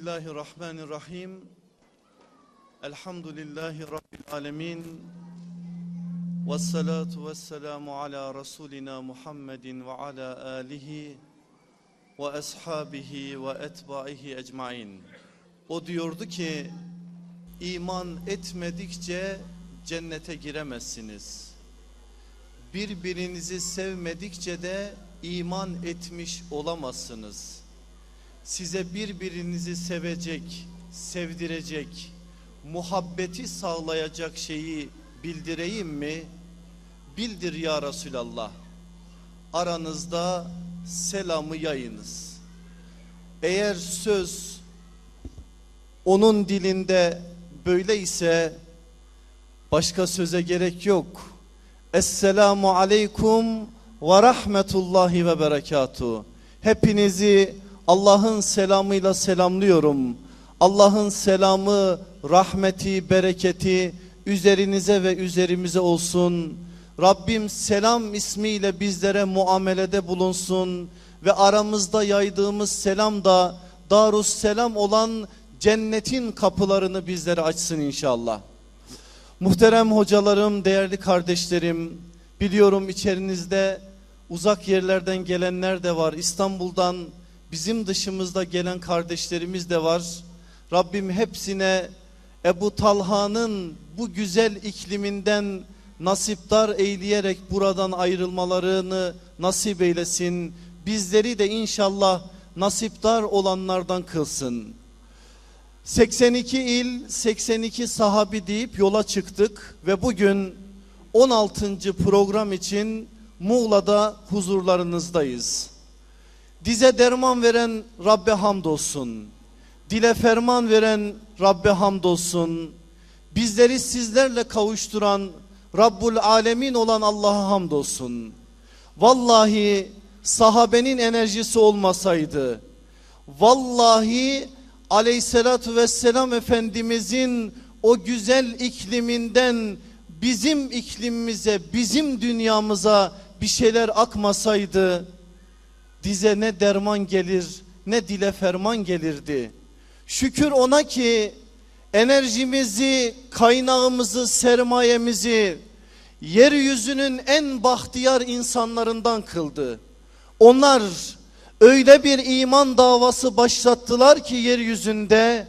Bismillahirrahmanirrahim. Elhamdülillahi Rabbil alemin. Ve salatu ve selamu ala Resulina Muhammedin ve ala alihi ve ashabihi ve etbaihi ecmain. O diyordu ki iman etmedikçe cennete giremezsiniz. Birbirinizi sevmedikçe de iman etmiş olamazsınız. Size birbirinizi sevecek, sevdirecek, muhabbeti sağlayacak şeyi bildireyim mi? Bildir ya Resulallah. Aranızda selamı yayınız. Eğer söz onun dilinde böyle ise başka söze gerek yok. Esselamu aleykum ve rahmetullahi ve berekatuhu. Hepinizi Allah'ın selamıyla selamlıyorum. Allah'ın selamı, rahmeti, bereketi üzerinize ve üzerimize olsun. Rabbim selam ismiyle bizlere muamelede bulunsun ve aramızda yaydığımız selam da Darus Selam olan cennetin kapılarını bizlere açsın inşallah. Muhterem hocalarım, değerli kardeşlerim, biliyorum içerinizde uzak yerlerden gelenler de var. İstanbul'dan bizim dışımızda gelen kardeşlerimiz de var. Rabbim hepsine Ebu Talha'nın bu güzel ikliminden nasiptar eyleyerek buradan ayrılmalarını nasip eylesin. Bizleri de inşallah nasiptar olanlardan kılsın. 82 il, 82 sahabi deyip yola çıktık ve bugün 16. program için Muğla'da huzurlarınızdayız. Dize derman veren Rabbe hamdolsun. Dile ferman veren Rabbe hamdolsun. Bizleri sizlerle kavuşturan Rabbul Alemin olan Allah'a hamdolsun. Vallahi sahabenin enerjisi olmasaydı, vallahi aleyhissalatü vesselam Efendimizin o güzel ikliminden bizim iklimimize, bizim dünyamıza bir şeyler akmasaydı, dize ne derman gelir ne dile ferman gelirdi. Şükür ona ki enerjimizi, kaynağımızı, sermayemizi yeryüzünün en bahtiyar insanlarından kıldı. Onlar öyle bir iman davası başlattılar ki yeryüzünde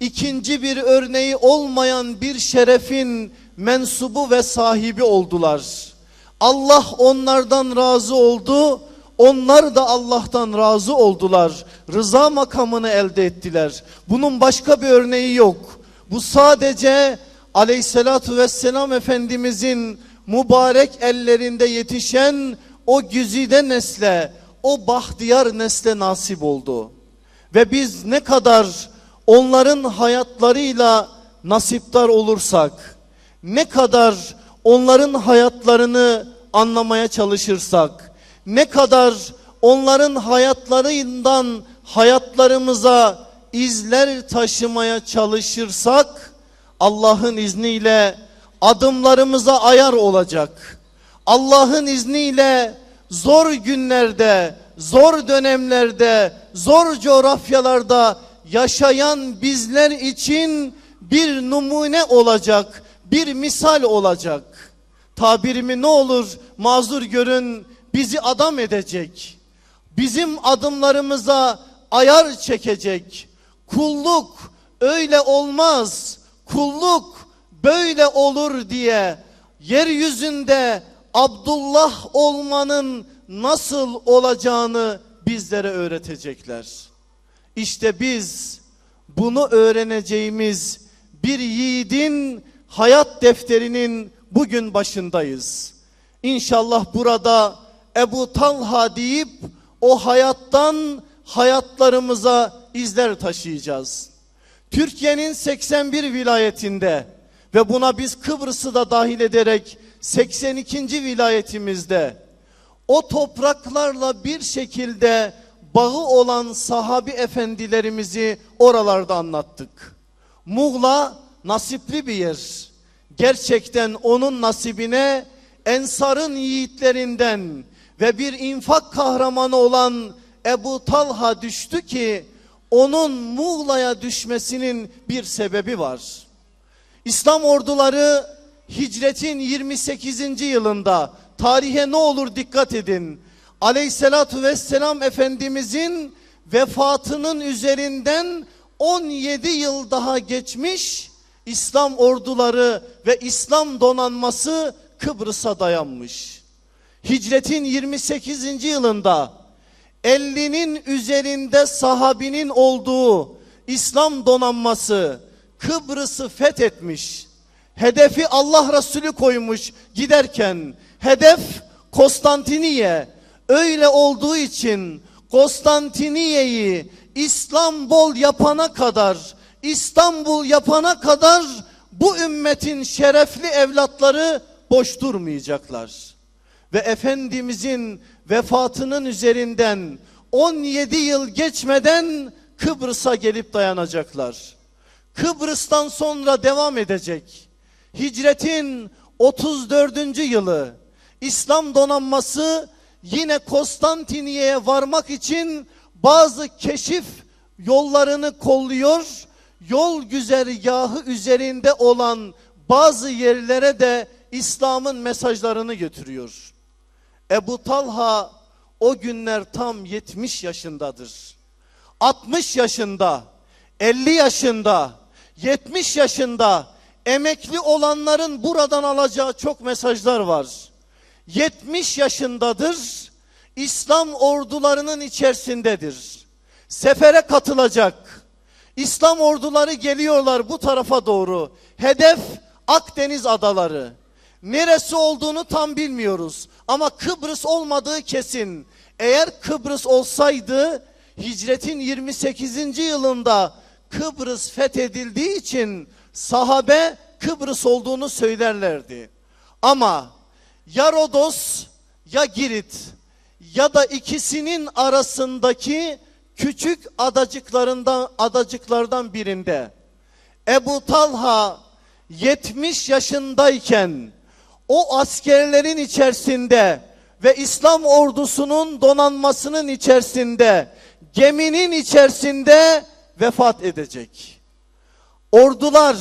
ikinci bir örneği olmayan bir şerefin mensubu ve sahibi oldular. Allah onlardan razı oldu onlar da Allah'tan razı oldular. Rıza makamını elde ettiler. Bunun başka bir örneği yok. Bu sadece aleyhissalatü vesselam Efendimizin mübarek ellerinde yetişen o güzide nesle, o bahtiyar nesle nasip oldu. Ve biz ne kadar onların hayatlarıyla nasiptar olursak, ne kadar onların hayatlarını anlamaya çalışırsak, ne kadar onların hayatlarından hayatlarımıza izler taşımaya çalışırsak Allah'ın izniyle adımlarımıza ayar olacak. Allah'ın izniyle zor günlerde, zor dönemlerde, zor coğrafyalarda yaşayan bizler için bir numune olacak, bir misal olacak. Tabirimi ne olur mazur görün bizi adam edecek. Bizim adımlarımıza ayar çekecek. Kulluk öyle olmaz. Kulluk böyle olur diye yeryüzünde Abdullah olmanın nasıl olacağını bizlere öğretecekler. İşte biz bunu öğreneceğimiz bir yiğidin hayat defterinin bugün başındayız. İnşallah burada Ebu Talha deyip o hayattan hayatlarımıza izler taşıyacağız. Türkiye'nin 81 vilayetinde ve buna biz Kıbrıs'ı da dahil ederek 82. vilayetimizde o topraklarla bir şekilde bağı olan sahabi efendilerimizi oralarda anlattık. Muğla nasipli bir yer. Gerçekten onun nasibine ensarın yiğitlerinden ve bir infak kahramanı olan Ebu Talha düştü ki onun Muğla'ya düşmesinin bir sebebi var. İslam orduları hicretin 28. yılında tarihe ne olur dikkat edin. Aleyhissalatu vesselam Efendimizin vefatının üzerinden 17 yıl daha geçmiş İslam orduları ve İslam donanması Kıbrıs'a dayanmış. Hicretin 28. yılında 50'nin üzerinde sahabinin olduğu İslam donanması Kıbrıs'ı fethetmiş. Hedefi Allah Resulü koymuş giderken. Hedef Konstantiniye. Öyle olduğu için Konstantiniye'yi İstanbul yapana kadar İstanbul yapana kadar bu ümmetin şerefli evlatları boş durmayacaklar. Ve Efendimizin vefatının üzerinden 17 yıl geçmeden Kıbrıs'a gelip dayanacaklar. Kıbrıs'tan sonra devam edecek. Hicretin 34. yılı İslam donanması yine Konstantiniye'ye varmak için bazı keşif yollarını kolluyor. Yol güzergahı üzerinde olan bazı yerlere de İslam'ın mesajlarını götürüyor. Ebu Talha o günler tam 70 yaşındadır. 60 yaşında, 50 yaşında, 70 yaşında emekli olanların buradan alacağı çok mesajlar var. 70 yaşındadır. İslam ordularının içerisindedir. Sefere katılacak. İslam orduları geliyorlar bu tarafa doğru. Hedef Akdeniz adaları. Neresi olduğunu tam bilmiyoruz. Ama Kıbrıs olmadığı kesin. Eğer Kıbrıs olsaydı hicretin 28. yılında Kıbrıs fethedildiği için sahabe Kıbrıs olduğunu söylerlerdi. Ama ya Rodos ya Girit ya da ikisinin arasındaki küçük adacıklarından adacıklardan birinde Ebu Talha 70 yaşındayken o askerlerin içerisinde ve İslam ordusunun donanmasının içerisinde geminin içerisinde vefat edecek. Ordular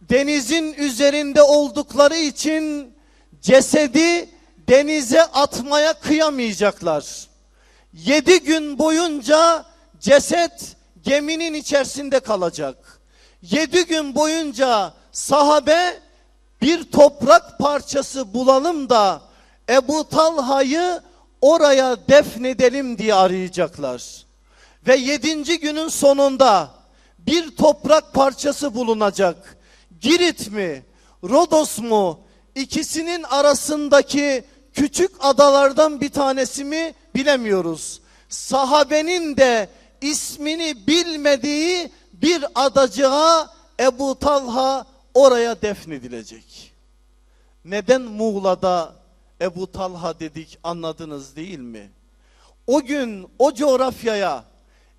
denizin üzerinde oldukları için cesedi denize atmaya kıyamayacaklar. Yedi gün boyunca ceset geminin içerisinde kalacak. Yedi gün boyunca sahabe bir toprak parçası bulalım da Ebu Talha'yı oraya defnedelim diye arayacaklar. Ve yedinci günün sonunda bir toprak parçası bulunacak. Girit mi, Rodos mu, ikisinin arasındaki küçük adalardan bir tanesi mi bilemiyoruz. Sahabenin de ismini bilmediği bir adacığa Ebu Talha oraya defnedilecek. Neden Muğla'da Ebu Talha dedik anladınız değil mi? O gün o coğrafyaya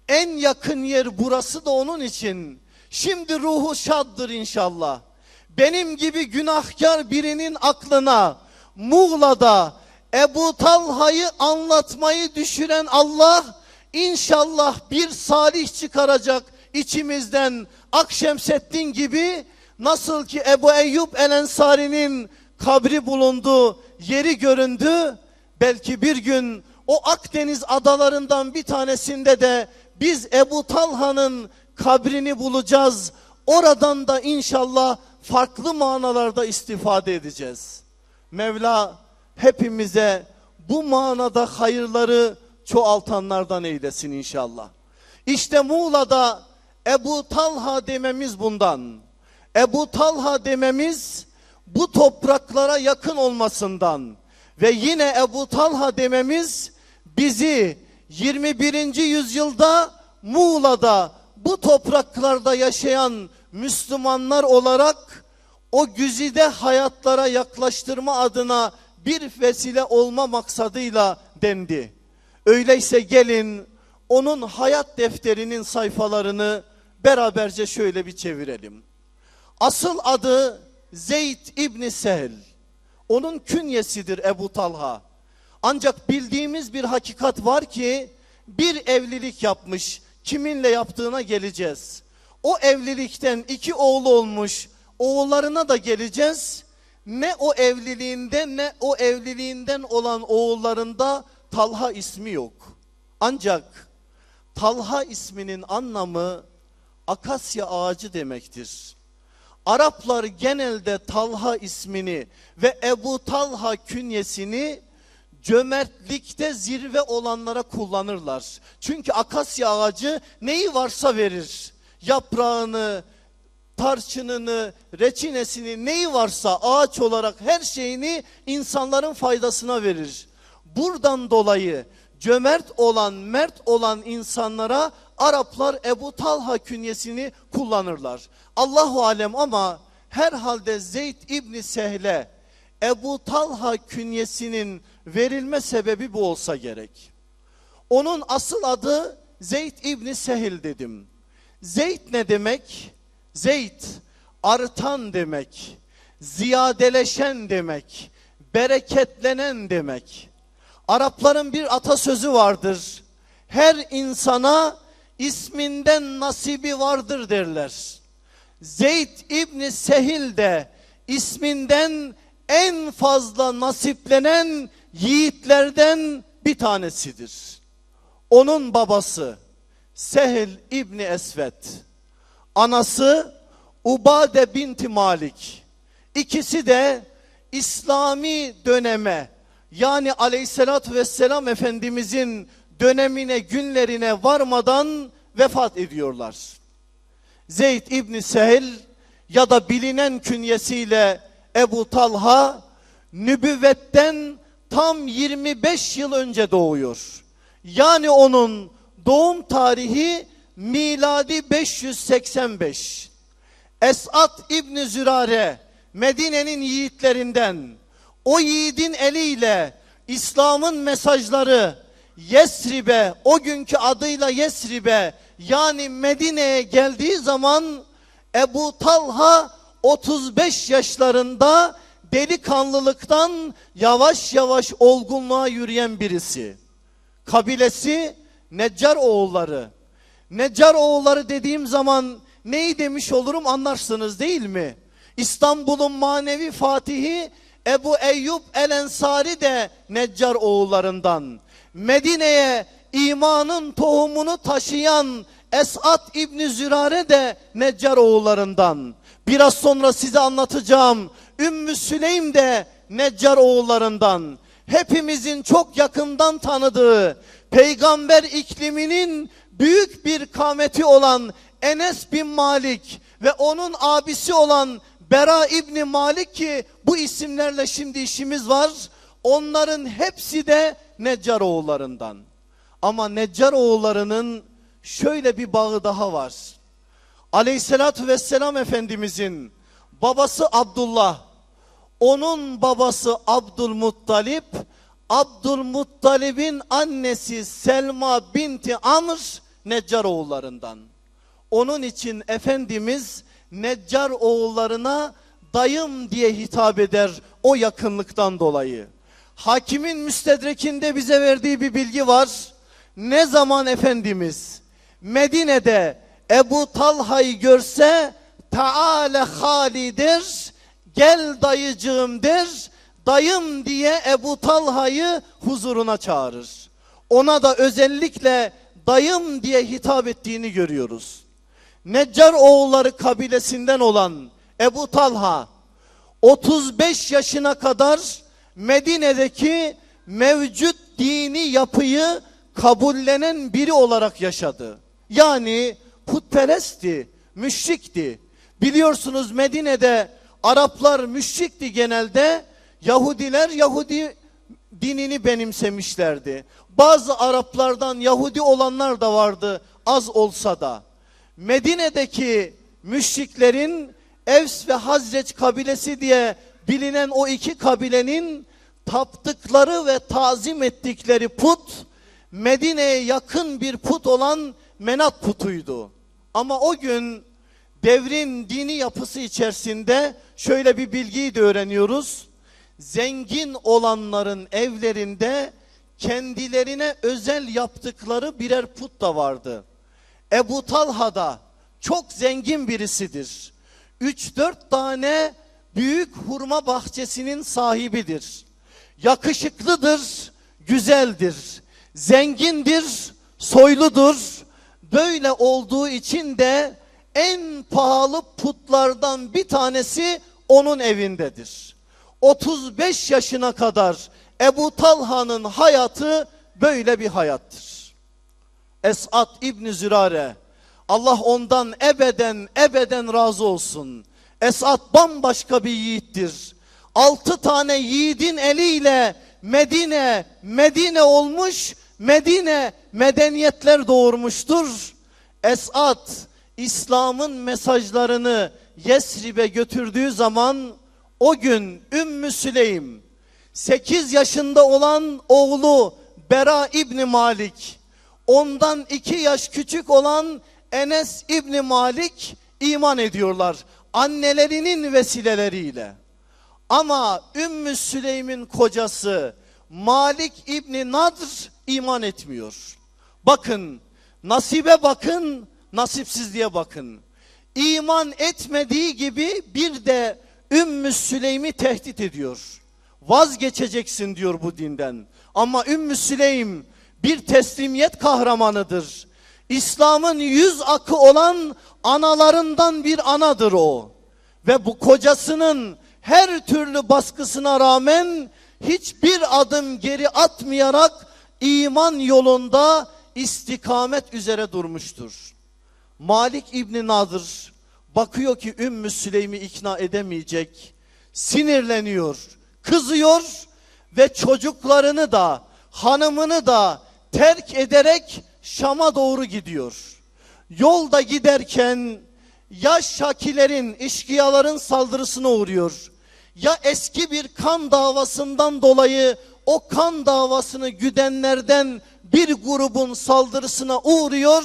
en yakın yer burası da onun için. Şimdi ruhu şaddır inşallah. Benim gibi günahkar birinin aklına Muğla'da Ebu Talha'yı anlatmayı düşüren Allah inşallah bir salih çıkaracak içimizden Akşemseddin gibi nasıl ki Ebu Eyyub El Ensari'nin kabri bulundu, yeri göründü. Belki bir gün o Akdeniz adalarından bir tanesinde de biz Ebu Talha'nın kabrini bulacağız. Oradan da inşallah farklı manalarda istifade edeceğiz. Mevla hepimize bu manada hayırları çoğaltanlardan eylesin inşallah. İşte Muğla'da Ebu Talha dememiz bundan. Ebu Talha dememiz bu topraklara yakın olmasından ve yine Ebu Talha dememiz bizi 21. yüzyılda Muğla'da bu topraklarda yaşayan Müslümanlar olarak o güzide hayatlara yaklaştırma adına bir vesile olma maksadıyla dendi. Öyleyse gelin onun hayat defterinin sayfalarını beraberce şöyle bir çevirelim. Asıl adı Zeyd İbni Sehl. Onun künyesidir Ebu Talha. Ancak bildiğimiz bir hakikat var ki bir evlilik yapmış. Kiminle yaptığına geleceğiz. O evlilikten iki oğlu olmuş. Oğullarına da geleceğiz. Ne o evliliğinde ne o evliliğinden olan oğullarında Talha ismi yok. Ancak Talha isminin anlamı akasya ağacı demektir. Araplar genelde Talha ismini ve Ebu Talha künyesini cömertlikte zirve olanlara kullanırlar. Çünkü akasya ağacı neyi varsa verir. Yaprağını, tarçınını, reçinesini neyi varsa ağaç olarak her şeyini insanların faydasına verir. Buradan dolayı cömert olan, mert olan insanlara Araplar Ebu Talha künyesini kullanırlar. Allahu alem ama herhalde Zeyd İbni Sehle Ebu Talha künyesinin verilme sebebi bu olsa gerek. Onun asıl adı Zeyd İbni Sehil dedim. Zeyd ne demek? Zeyd artan demek, ziyadeleşen demek, bereketlenen demek. Arapların bir atasözü vardır. Her insana isminden nasibi vardır derler. Zeyd İbni Sehil de isminden en fazla nasiplenen yiğitlerden bir tanesidir. Onun babası Sehil İbni Esvet, anası Ubade binti Malik. İkisi de İslami döneme yani aleyhissalatü vesselam Efendimizin dönemine günlerine varmadan vefat ediyorlar. Zeyd İbni Sehil ya da bilinen künyesiyle Ebu Talha nübüvvetten tam 25 yıl önce doğuyor. Yani onun doğum tarihi miladi 585. Esat İbni Zürare Medine'nin yiğitlerinden o yiğidin eliyle İslam'ın mesajları Yesrib'e o günkü adıyla Yesrib'e yani Medine'ye geldiği zaman Ebu Talha 35 yaşlarında delikanlılıktan yavaş yavaş olgunluğa yürüyen birisi. Kabilesi Neccar oğulları. Neccar oğulları dediğim zaman neyi demiş olurum anlarsınız değil mi? İstanbul'un manevi fatihi Ebu Eyyub El Ensari de Neccar oğullarından. Medine'ye imanın tohumunu taşıyan Esat İbni Zürare de Neccar oğullarından. Biraz sonra size anlatacağım. Ümmü Süleym de Neccar oğullarından. Hepimizin çok yakından tanıdığı peygamber ikliminin büyük bir kameti olan Enes bin Malik ve onun abisi olan Bera İbni Malik ki bu isimlerle şimdi işimiz var. Onların hepsi de Neccar oğullarından. Ama Neccar oğullarının şöyle bir bağı daha var. Aleyhissalatü vesselam Efendimizin babası Abdullah, onun babası Abdülmuttalip, Abdülmuttalib'in annesi Selma binti Amr Neccar oğullarından. Onun için Efendimiz Neccar oğullarına dayım diye hitap eder o yakınlıktan dolayı. Hakimin müstedrekinde bize verdiği bir bilgi var. Ne zaman Efendimiz Medine'de Ebu Talha'yı görse Taale Hali der, gel dayıcığım der, dayım diye Ebu Talha'yı huzuruna çağırır. Ona da özellikle dayım diye hitap ettiğini görüyoruz. Neccar oğulları kabilesinden olan Ebu Talha 35 yaşına kadar Medine'deki mevcut dini yapıyı kabullenen biri olarak yaşadı. Yani putperestti, müşrikti. Biliyorsunuz Medine'de Araplar müşrikti genelde. Yahudiler Yahudi dinini benimsemişlerdi. Bazı Araplardan Yahudi olanlar da vardı az olsa da. Medine'deki müşriklerin Evs ve Hazreç kabilesi diye bilinen o iki kabilenin taptıkları ve tazim ettikleri put Medine'ye yakın bir put olan Menat putuydu. Ama o gün devrin dini yapısı içerisinde şöyle bir bilgiyi de öğreniyoruz. zengin olanların evlerinde kendilerine özel yaptıkları birer put da vardı. Ebu Talha da çok zengin birisidir. 3-4 tane büyük hurma bahçesinin sahibidir. Yakışıklıdır, güzeldir, zengindir, soyludur. Böyle olduğu için de en pahalı putlardan bir tanesi onun evindedir. 35 yaşına kadar Ebu Talha'nın hayatı böyle bir hayattır. Esat İbni Zürare Allah ondan ebeden ebeden razı olsun. Esat bambaşka bir yiğittir. Altı tane yiğidin eliyle Medine, Medine olmuş, Medine medeniyetler doğurmuştur. Esat İslam'ın mesajlarını Yesrib'e götürdüğü zaman o gün Ümmü Süleym 8 yaşında olan oğlu Bera İbni Malik ondan 2 yaş küçük olan Enes İbni Malik iman ediyorlar annelerinin vesileleriyle. Ama Ümmü Süleym'in kocası Malik İbni Nadr iman etmiyor. Bakın nasibe bakın nasipsizliğe bakın. İman etmediği gibi bir de Ümmü Süleym'i tehdit ediyor. Vazgeçeceksin diyor bu dinden. Ama Ümmü Süleym bir teslimiyet kahramanıdır. İslam'ın yüz akı olan analarından bir anadır o. Ve bu kocasının her türlü baskısına rağmen hiçbir adım geri atmayarak iman yolunda istikamet üzere durmuştur. Malik İbni Nadır bakıyor ki Ümmü Süleym'i ikna edemeyecek. Sinirleniyor, kızıyor ve çocuklarını da hanımını da terk ederek Şam'a doğru gidiyor. Yolda giderken ya Şakilerin, işkiyaların saldırısına uğruyor. Ya eski bir kan davasından dolayı o kan davasını güdenlerden bir grubun saldırısına uğruyor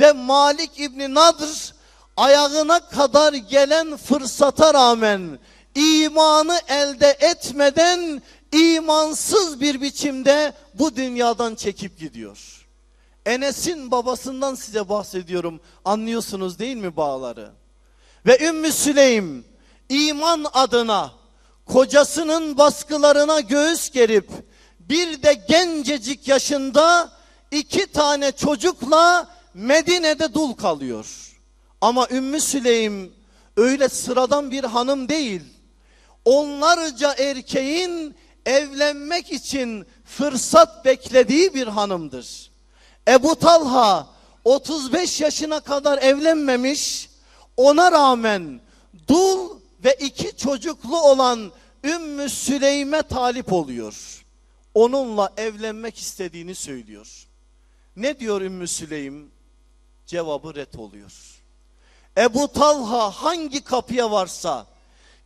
ve Malik İbni Nadr ayağına kadar gelen fırsata rağmen imanı elde etmeden imansız bir biçimde bu dünyadan çekip gidiyor. Enes'in babasından size bahsediyorum. Anlıyorsunuz değil mi bağları? Ve Ümmü Süleym iman adına kocasının baskılarına göğüs gerip bir de gencecik yaşında iki tane çocukla Medine'de dul kalıyor. Ama Ümmü Süleym öyle sıradan bir hanım değil. Onlarca erkeğin evlenmek için fırsat beklediği bir hanımdır. Ebu Talha 35 yaşına kadar evlenmemiş. Ona rağmen dul ve iki çocuklu olan Ümmü Süleym'e talip oluyor. Onunla evlenmek istediğini söylüyor. Ne diyor Ümmü Süleym? Cevabı ret oluyor. Ebu Talha hangi kapıya varsa,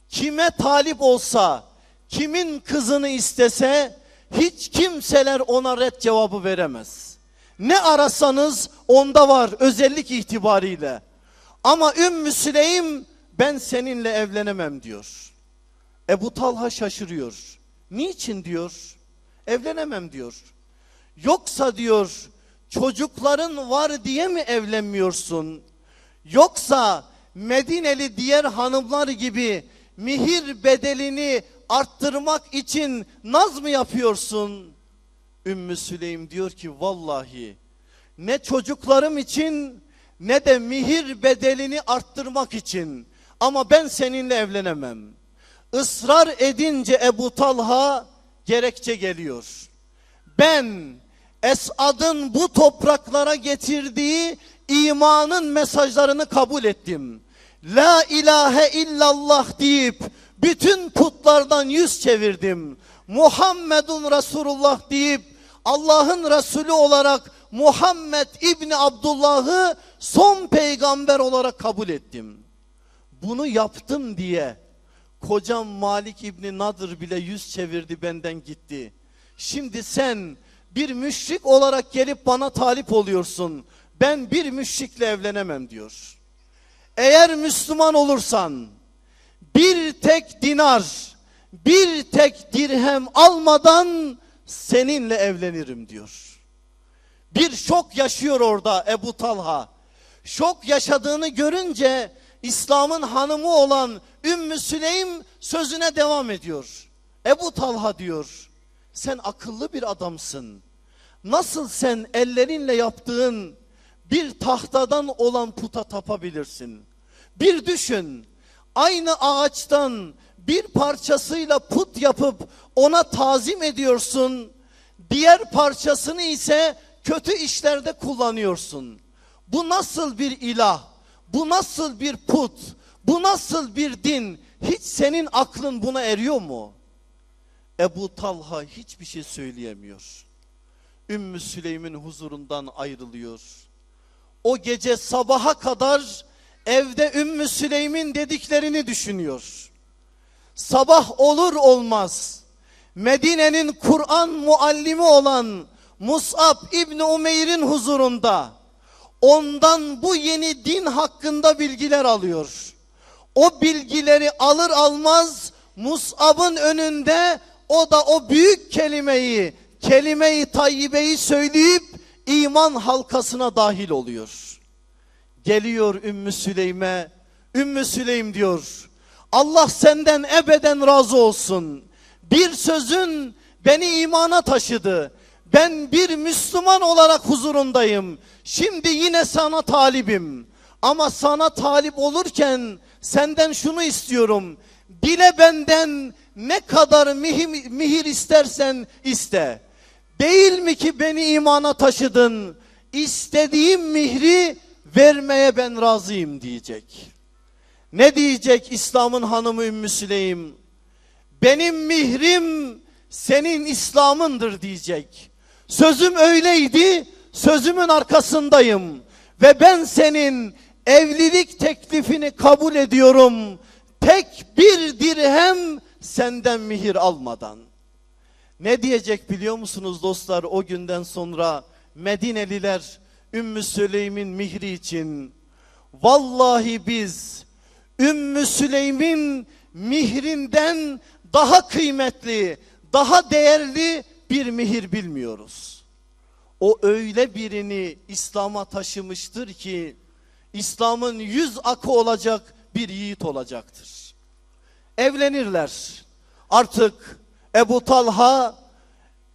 kime talip olsa, kimin kızını istese hiç kimseler ona ret cevabı veremez. Ne arasanız onda var özellik itibariyle. Ama Ümmü Süleym ben seninle evlenemem diyor. Ebu Talha şaşırıyor. Niçin diyor? Evlenemem diyor. Yoksa diyor çocukların var diye mi evlenmiyorsun? Yoksa Medineli diğer hanımlar gibi mihir bedelini arttırmak için naz mı yapıyorsun? Ümmü Süleym diyor ki vallahi ne çocuklarım için ne de mihir bedelini arttırmak için ama ben seninle evlenemem. Israr edince Ebu Talha gerekçe geliyor. Ben Esad'ın bu topraklara getirdiği imanın mesajlarını kabul ettim. La ilahe illallah deyip bütün putlardan yüz çevirdim. Muhammedun Resulullah deyip Allah'ın Resulü olarak Muhammed İbni Abdullah'ı son peygamber olarak kabul ettim. Bunu yaptım diye kocam Malik İbni Nadır bile yüz çevirdi benden gitti. Şimdi sen bir müşrik olarak gelip bana talip oluyorsun. Ben bir müşrikle evlenemem diyor. Eğer Müslüman olursan bir tek dinar bir tek dirhem almadan seninle evlenirim diyor. Bir şok yaşıyor orada Ebu Talha. Şok yaşadığını görünce İslam'ın hanımı olan Ümmü Süleym sözüne devam ediyor. Ebu Talha diyor sen akıllı bir adamsın. Nasıl sen ellerinle yaptığın bir tahtadan olan puta tapabilirsin? Bir düşün aynı ağaçtan bir parçasıyla put yapıp ona tazim ediyorsun. Diğer parçasını ise kötü işlerde kullanıyorsun. Bu nasıl bir ilah? Bu nasıl bir put? Bu nasıl bir din? Hiç senin aklın buna eriyor mu? Ebu Talha hiçbir şey söyleyemiyor. Ümmü Süleym'in huzurundan ayrılıyor. O gece sabaha kadar evde Ümmü Süleym'in dediklerini düşünüyor. Sabah olur olmaz Medine'nin Kur'an muallimi olan Mus'ab İbni Umeyr'in huzurunda ondan bu yeni din hakkında bilgiler alıyor. O bilgileri alır almaz Mus'ab'ın önünde o da o büyük kelimeyi, kelime-i tayyibeyi söyleyip iman halkasına dahil oluyor. Geliyor Ümmü Süleym'e, Ümmü Süleym diyor, Allah senden ebeden razı olsun. Bir sözün beni imana taşıdı. Ben bir Müslüman olarak huzurundayım. Şimdi yine sana talibim. Ama sana talip olurken senden şunu istiyorum. Dile benden ne kadar mihir, mihir istersen iste. Değil mi ki beni imana taşıdın? İstediğim mihri vermeye ben razıyım diyecek. Ne diyecek İslam'ın hanımı Ümmü Süleym? Benim mihrim senin İslam'ındır diyecek. Sözüm öyleydi, sözümün arkasındayım. Ve ben senin evlilik teklifini kabul ediyorum. Tek bir dirhem senden mihir almadan. Ne diyecek biliyor musunuz dostlar o günden sonra Medineliler Ümmü Süleym'in mihri için vallahi biz Ümmü Süleym'in mihrinden daha kıymetli, daha değerli bir mihir bilmiyoruz. O öyle birini İslam'a taşımıştır ki İslam'ın yüz akı olacak bir yiğit olacaktır. Evlenirler. Artık Ebu Talha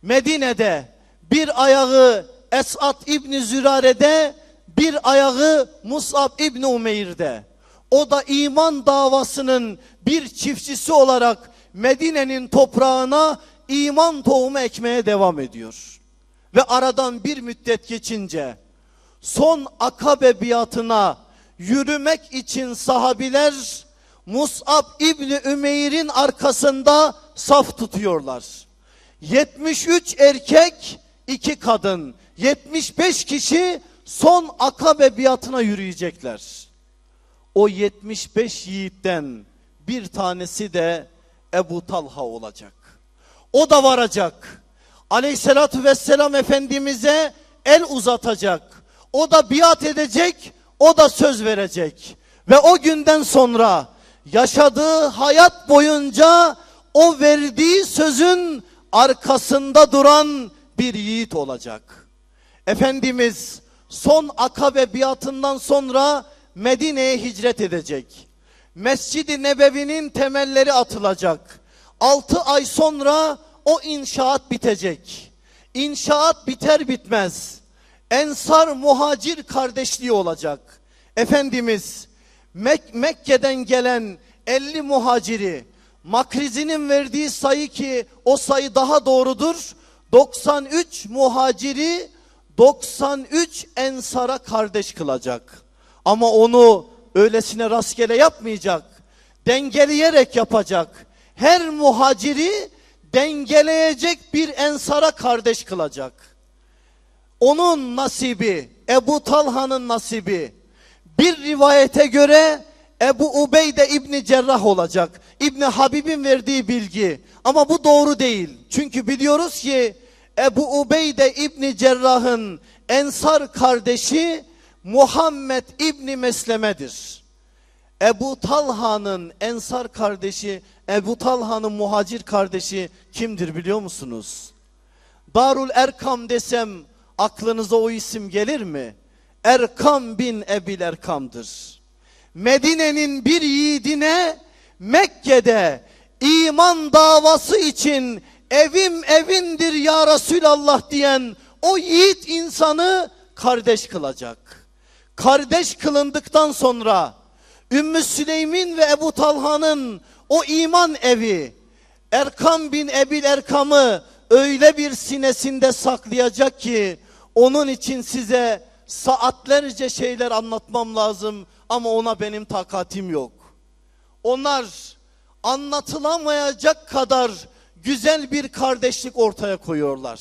Medine'de bir ayağı Esat İbni Zürare'de bir ayağı Musab İbni Umeyr'de. O da iman davasının bir çiftçisi olarak Medine'nin toprağına iman tohumu ekmeye devam ediyor. Ve aradan bir müddet geçince son akabe biatına yürümek için sahabiler Mus'ab İbni Ümeyr'in arkasında saf tutuyorlar. 73 erkek, iki kadın, 75 kişi son akabe biatına yürüyecekler. O 75 yiğitten bir tanesi de Ebu Talha olacak. O da varacak. Aleyhissalatü vesselam Efendimiz'e el uzatacak. O da biat edecek, o da söz verecek. Ve o günden sonra yaşadığı hayat boyunca o verdiği sözün arkasında duran bir yiğit olacak. Efendimiz son akabe biatından sonra Medine'ye hicret edecek. Mescid-i Nebevi'nin temelleri atılacak. Altı ay sonra o inşaat bitecek. İnşaat biter bitmez. Ensar muhacir kardeşliği olacak. Efendimiz Mek Mekke'den gelen 50 muhaciri Makrizi'nin verdiği sayı ki o sayı daha doğrudur. 93 muhaciri 93 ensara kardeş kılacak. Ama onu öylesine rastgele yapmayacak. Dengeleyerek yapacak. Her muhaciri dengeleyecek bir ensara kardeş kılacak. Onun nasibi, Ebu Talha'nın nasibi bir rivayete göre Ebu Ubeyde İbni Cerrah olacak. İbni Habib'in verdiği bilgi. Ama bu doğru değil. Çünkü biliyoruz ki Ebu Ubeyde İbni Cerrah'ın Ensar kardeşi Muhammed İbni Mesleme'dir. Ebu Talha'nın Ensar kardeşi Ebu Talha'nın muhacir kardeşi kimdir biliyor musunuz? Darul Erkam desem aklınıza o isim gelir mi? Erkam bin Ebil Erkam'dır. Medine'nin bir yiğidine Mekke'de iman davası için evim evindir ya Resulallah diyen o yiğit insanı kardeş kılacak. Kardeş kılındıktan sonra Ümmü Süleym'in ve Ebu Talha'nın o iman evi Erkam bin Ebil Erkam'ı öyle bir sinesinde saklayacak ki onun için size saatlerce şeyler anlatmam lazım ama ona benim takatim yok. Onlar anlatılamayacak kadar güzel bir kardeşlik ortaya koyuyorlar.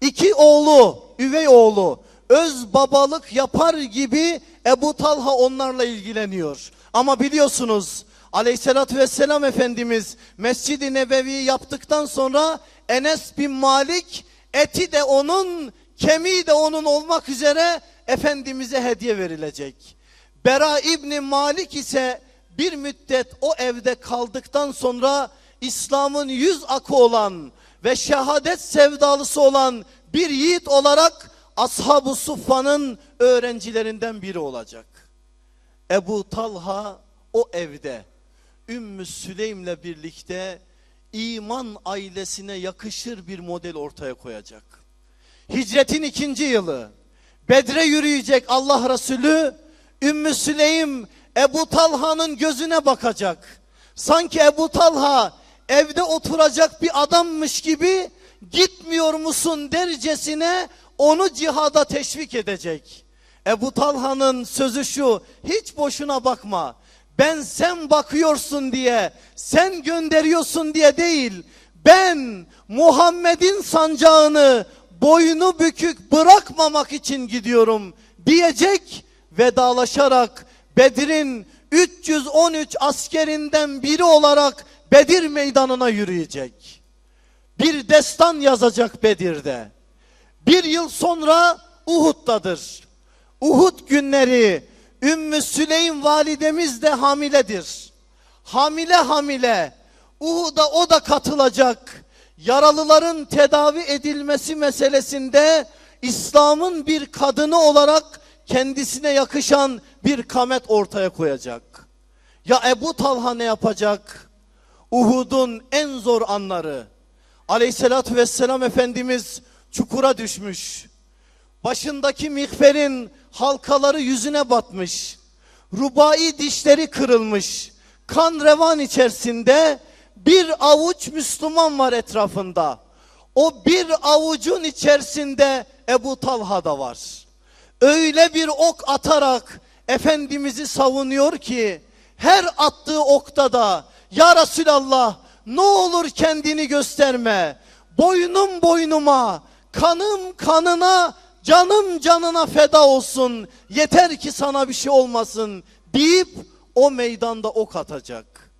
İki oğlu, üvey oğlu öz babalık yapar gibi Ebu Talha onlarla ilgileniyor. Ama biliyorsunuz Aleyhisselatü Vesselam Efendimiz Mescid-i Nebevi yaptıktan sonra Enes bin Malik eti de onun kemiği de onun olmak üzere Efendimiz'e hediye verilecek. Bera İbni Malik ise bir müddet o evde kaldıktan sonra İslam'ın yüz akı olan ve şehadet sevdalısı olan bir yiğit olarak Ashab-ı Suffa'nın öğrencilerinden biri olacak. Ebu Talha o evde Ümmü Süleym'le birlikte iman ailesine yakışır bir model ortaya koyacak. Hicretin ikinci yılı Bedre yürüyecek Allah Resulü Ümmü Süleym Ebu Talha'nın gözüne bakacak. Sanki Ebu Talha evde oturacak bir adammış gibi gitmiyor musun dercesine onu cihada teşvik edecek. Ebu Talha'nın sözü şu hiç boşuna bakma. Ben sen bakıyorsun diye sen gönderiyorsun diye değil. Ben Muhammed'in sancağını boynu bükük bırakmamak için gidiyorum diyecek vedalaşarak Bedir'in 313 askerinden biri olarak Bedir meydanına yürüyecek. Bir destan yazacak Bedir'de. Bir yıl sonra Uhud'dadır. Uhud günleri Ümmü Süleym validemiz de hamiledir. Hamile hamile Uhud'a o da katılacak. Yaralıların tedavi edilmesi meselesinde İslam'ın bir kadını olarak kendisine yakışan bir kamet ortaya koyacak. Ya Ebu Talha ne yapacak? Uhud'un en zor anları. Aleyhissalatü vesselam Efendimiz çukura düşmüş. Başındaki mihferin halkaları yüzüne batmış. Rubai dişleri kırılmış. Kan revan içerisinde bir avuç Müslüman var etrafında. O bir avucun içerisinde Ebu Talha da var. Öyle bir ok atarak Efendimiz'i savunuyor ki her attığı okta da ya Resulallah ne olur kendini gösterme. Boynum boynuma, kanım kanına, canım canına feda olsun. Yeter ki sana bir şey olmasın deyip o meydanda ok atacak.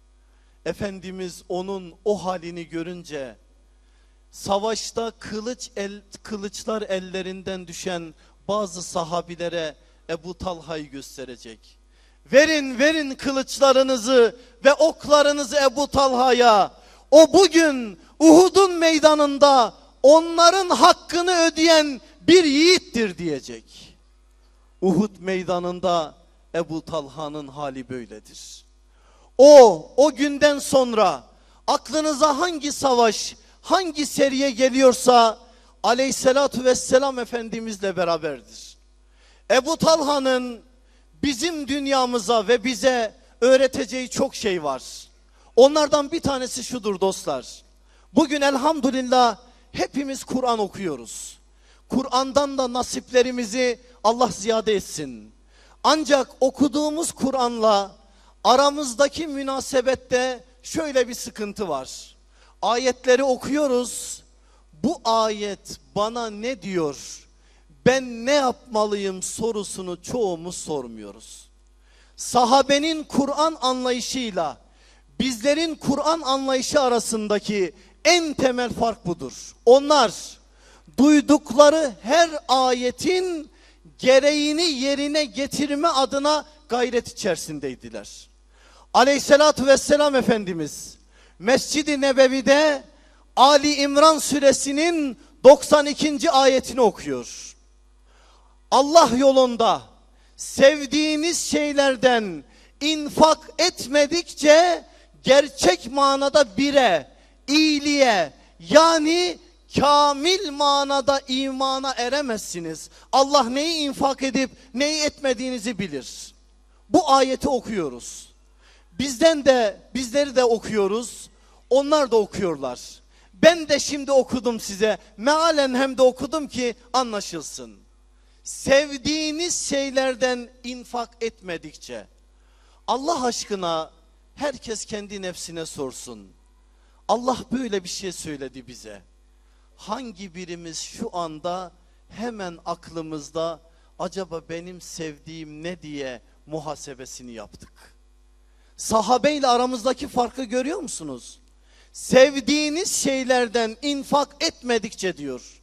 Efendimiz onun o halini görünce savaşta kılıç el, kılıçlar ellerinden düşen bazı sahabilere Ebu Talha'yı gösterecek. Verin verin kılıçlarınızı ve oklarınızı Ebu Talha'ya. O bugün Uhud'un meydanında onların hakkını ödeyen bir yiğittir diyecek. Uhud meydanında Ebu Talha'nın hali böyledir. O, o günden sonra aklınıza hangi savaş, hangi seriye geliyorsa aleyhissalatu vesselam Efendimizle beraberdir. Ebu Talha'nın bizim dünyamıza ve bize öğreteceği çok şey var. Onlardan bir tanesi şudur dostlar. Bugün elhamdülillah hepimiz Kur'an okuyoruz. Kur'an'dan da nasiplerimizi Allah ziyade etsin. Ancak okuduğumuz Kur'an'la aramızdaki münasebette şöyle bir sıkıntı var. Ayetleri okuyoruz. Bu ayet bana ne diyor? Ben ne yapmalıyım sorusunu çoğumuz sormuyoruz. Sahabenin Kur'an anlayışıyla bizlerin Kur'an anlayışı arasındaki en temel fark budur. Onlar duydukları her ayetin gereğini yerine getirme adına gayret içerisindeydiler. Aleyhissalatü vesselam Efendimiz Mescid-i Nebevi'de Ali İmran suresinin 92. ayetini okuyor. Allah yolunda sevdiğiniz şeylerden infak etmedikçe gerçek manada bire, iyiliğe yani kamil manada imana eremezsiniz. Allah neyi infak edip neyi etmediğinizi bilir. Bu ayeti okuyoruz. Bizden de bizleri de okuyoruz. Onlar da okuyorlar. Ben de şimdi okudum size. Mealen hem de okudum ki anlaşılsın. Sevdiğiniz şeylerden infak etmedikçe Allah aşkına herkes kendi nefsine sorsun. Allah böyle bir şey söyledi bize. Hangi birimiz şu anda hemen aklımızda acaba benim sevdiğim ne diye muhasebesini yaptık? Sahabeyle aramızdaki farkı görüyor musunuz? Sevdiğiniz şeylerden infak etmedikçe diyor.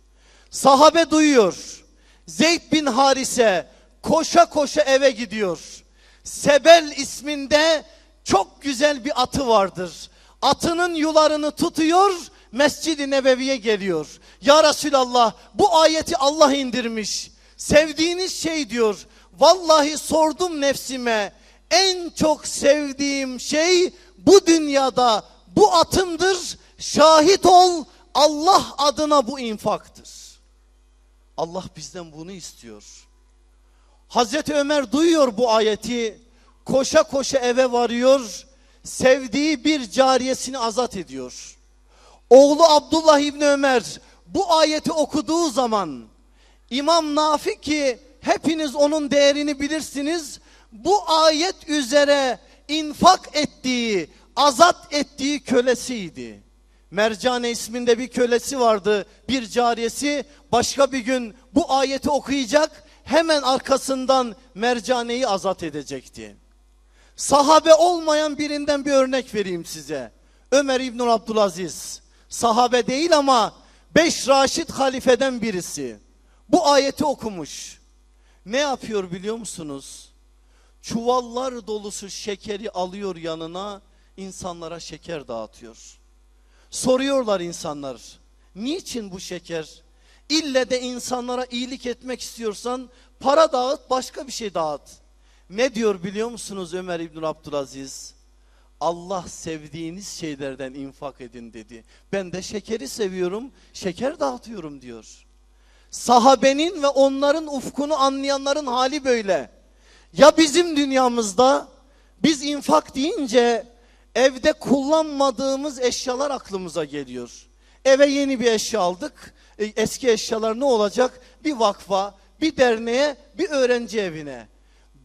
Sahabe duyuyor. Zeyd bin Harise koşa koşa eve gidiyor. Sebel isminde çok güzel bir atı vardır. Atının yularını tutuyor, Mescid-i Nebevi'ye geliyor. Ya Resulallah bu ayeti Allah indirmiş. Sevdiğiniz şey diyor. Vallahi sordum nefsime. En çok sevdiğim şey bu dünyada bu atımdır. Şahit ol Allah adına bu infaktır. Allah bizden bunu istiyor. Hazreti Ömer duyuyor bu ayeti. Koşa koşa eve varıyor. Sevdiği bir cariyesini azat ediyor. Oğlu Abdullah İbni Ömer bu ayeti okuduğu zaman İmam Nafi ki hepiniz onun değerini bilirsiniz. Bu ayet üzere infak ettiği, azat ettiği kölesiydi. Mercane isminde bir kölesi vardı, bir cariyesi. Başka bir gün bu ayeti okuyacak, hemen arkasından mercaneyi azat edecekti. Sahabe olmayan birinden bir örnek vereyim size. Ömer İbnül Abdülaziz. Sahabe değil ama beş Raşid halifeden birisi. Bu ayeti okumuş. Ne yapıyor biliyor musunuz? Çuvallar dolusu şekeri alıyor yanına, insanlara şeker dağıtıyor. Soruyorlar insanlar, niçin bu şeker? İlle de insanlara iyilik etmek istiyorsan para dağıt, başka bir şey dağıt. Ne diyor biliyor musunuz Ömer İbn Abdülaziz? Allah sevdiğiniz şeylerden infak edin dedi. Ben de şekeri seviyorum, şeker dağıtıyorum diyor. Sahabenin ve onların ufkunu anlayanların hali böyle. Ya bizim dünyamızda biz infak deyince evde kullanmadığımız eşyalar aklımıza geliyor. Eve yeni bir eşya aldık. E, eski eşyalar ne olacak? Bir vakfa, bir derneğe, bir öğrenci evine.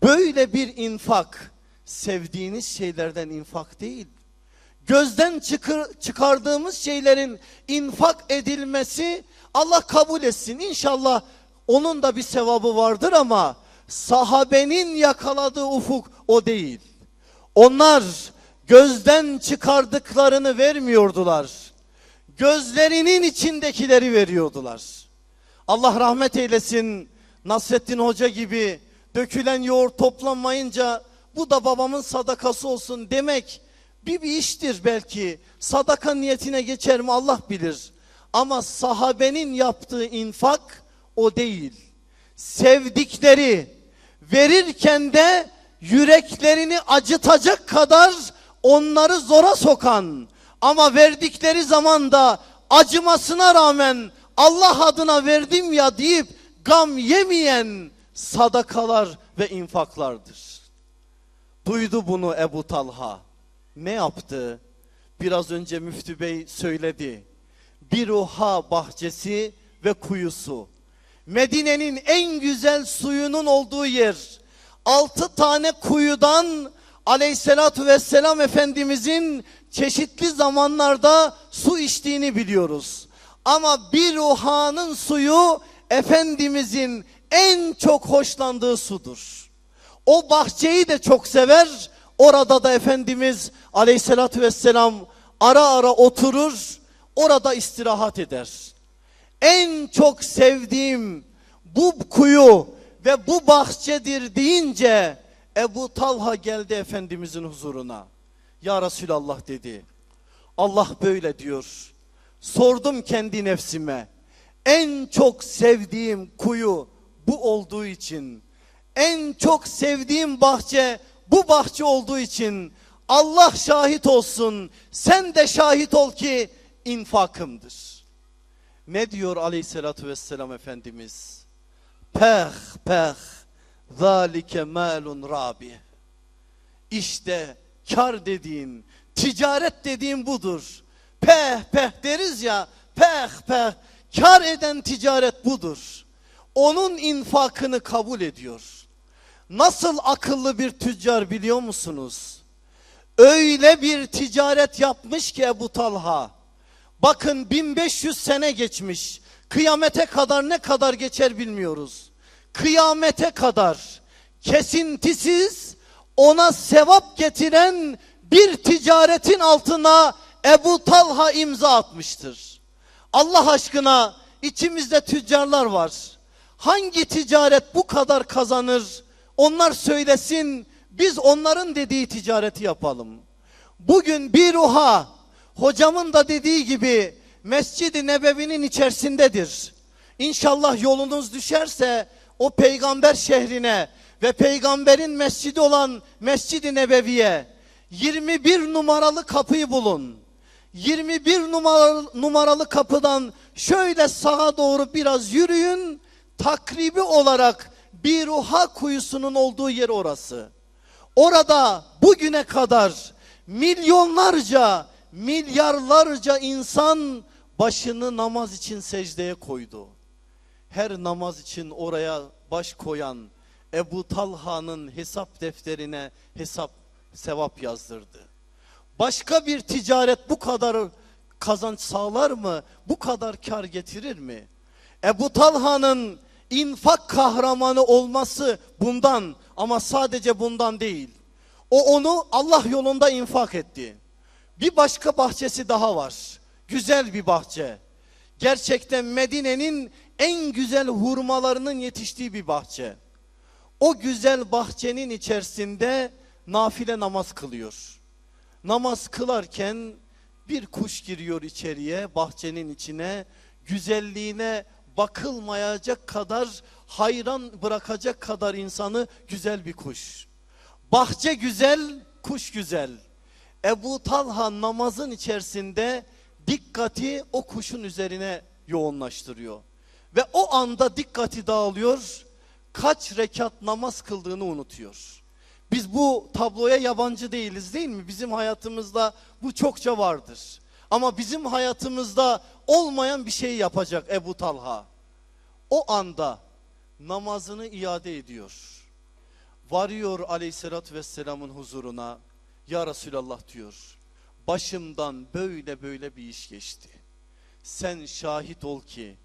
Böyle bir infak sevdiğiniz şeylerden infak değil. Gözden çıkır, çıkardığımız şeylerin infak edilmesi Allah kabul etsin. İnşallah onun da bir sevabı vardır ama sahabenin yakaladığı ufuk o değil. Onlar gözden çıkardıklarını vermiyordular. Gözlerinin içindekileri veriyordular. Allah rahmet eylesin Nasrettin Hoca gibi dökülen yoğurt toplanmayınca bu da babamın sadakası olsun demek bir bir iştir belki. Sadaka niyetine geçer mi Allah bilir. Ama sahabenin yaptığı infak o değil. Sevdikleri verirken de yüreklerini acıtacak kadar onları zora sokan ama verdikleri zaman da acımasına rağmen Allah adına verdim ya deyip gam yemeyen sadakalar ve infaklardır. Duydu bunu Ebu Talha. Ne yaptı? Biraz önce Müftü Bey söyledi. Bir oha bahçesi ve kuyusu. Medine'nin en güzel suyunun olduğu yer. Altı tane kuyudan aleyhissalatü vesselam Efendimizin çeşitli zamanlarda su içtiğini biliyoruz. Ama bir ruhanın suyu Efendimizin en çok hoşlandığı sudur. O bahçeyi de çok sever. Orada da Efendimiz aleyhissalatü vesselam ara ara oturur. Orada istirahat eder. En çok sevdiğim bu kuyu ve bu bahçedir deyince Ebu Talha geldi Efendimizin huzuruna. Ya Resulallah dedi. Allah böyle diyor. Sordum kendi nefsime. En çok sevdiğim kuyu bu olduğu için. En çok sevdiğim bahçe bu bahçe olduğu için. Allah şahit olsun. Sen de şahit ol ki infakımdır. Ne diyor aleyhissalatü vesselam Efendimiz? Peh peh zalike malun rabi. İşte kar dediğin, ticaret dediğin budur. Peh peh deriz ya, peh peh. Kar eden ticaret budur. Onun infakını kabul ediyor. Nasıl akıllı bir tüccar biliyor musunuz? Öyle bir ticaret yapmış ki Ebu Talha. Bakın 1500 sene geçmiş. Kıyamete kadar ne kadar geçer bilmiyoruz. Kıyamete kadar kesintisiz ona sevap getiren bir ticaretin altına Ebu Talha imza atmıştır. Allah aşkına içimizde tüccarlar var. Hangi ticaret bu kadar kazanır? Onlar söylesin biz onların dediği ticareti yapalım. Bugün bir ruha hocamın da dediği gibi Mescid-i Nebevi'nin içerisindedir. İnşallah yolunuz düşerse o peygamber şehrine ve peygamberin mescidi olan Mescid-i Nebevi'ye 21 numaralı kapıyı bulun. 21 numaralı, kapıdan şöyle sağa doğru biraz yürüyün. Takribi olarak bir ruha kuyusunun olduğu yer orası. Orada bugüne kadar milyonlarca, milyarlarca insan başını namaz için secdeye koydu. Her namaz için oraya baş koyan Ebu Talha'nın hesap defterine hesap sevap yazdırdı. Başka bir ticaret bu kadar kazanç sağlar mı? Bu kadar kar getirir mi? Ebu Talha'nın infak kahramanı olması bundan ama sadece bundan değil. O onu Allah yolunda infak etti. Bir başka bahçesi daha var. Güzel bir bahçe. Gerçekten Medine'nin en güzel hurmalarının yetiştiği bir bahçe. O güzel bahçenin içerisinde nafile namaz kılıyor. Namaz kılarken bir kuş giriyor içeriye bahçenin içine güzelliğine bakılmayacak kadar hayran bırakacak kadar insanı güzel bir kuş. Bahçe güzel, kuş güzel. Ebu Talha namazın içerisinde dikkati o kuşun üzerine yoğunlaştırıyor. Ve o anda dikkati dağılıyor, kaç rekat namaz kıldığını unutuyor. Biz bu tabloya yabancı değiliz değil mi? Bizim hayatımızda bu çokça vardır. Ama bizim hayatımızda olmayan bir şey yapacak Ebu Talha. O anda namazını iade ediyor. Varıyor aleyhissalatü vesselamın huzuruna. Ya Resulallah diyor. Başımdan böyle böyle bir iş geçti. Sen şahit ol ki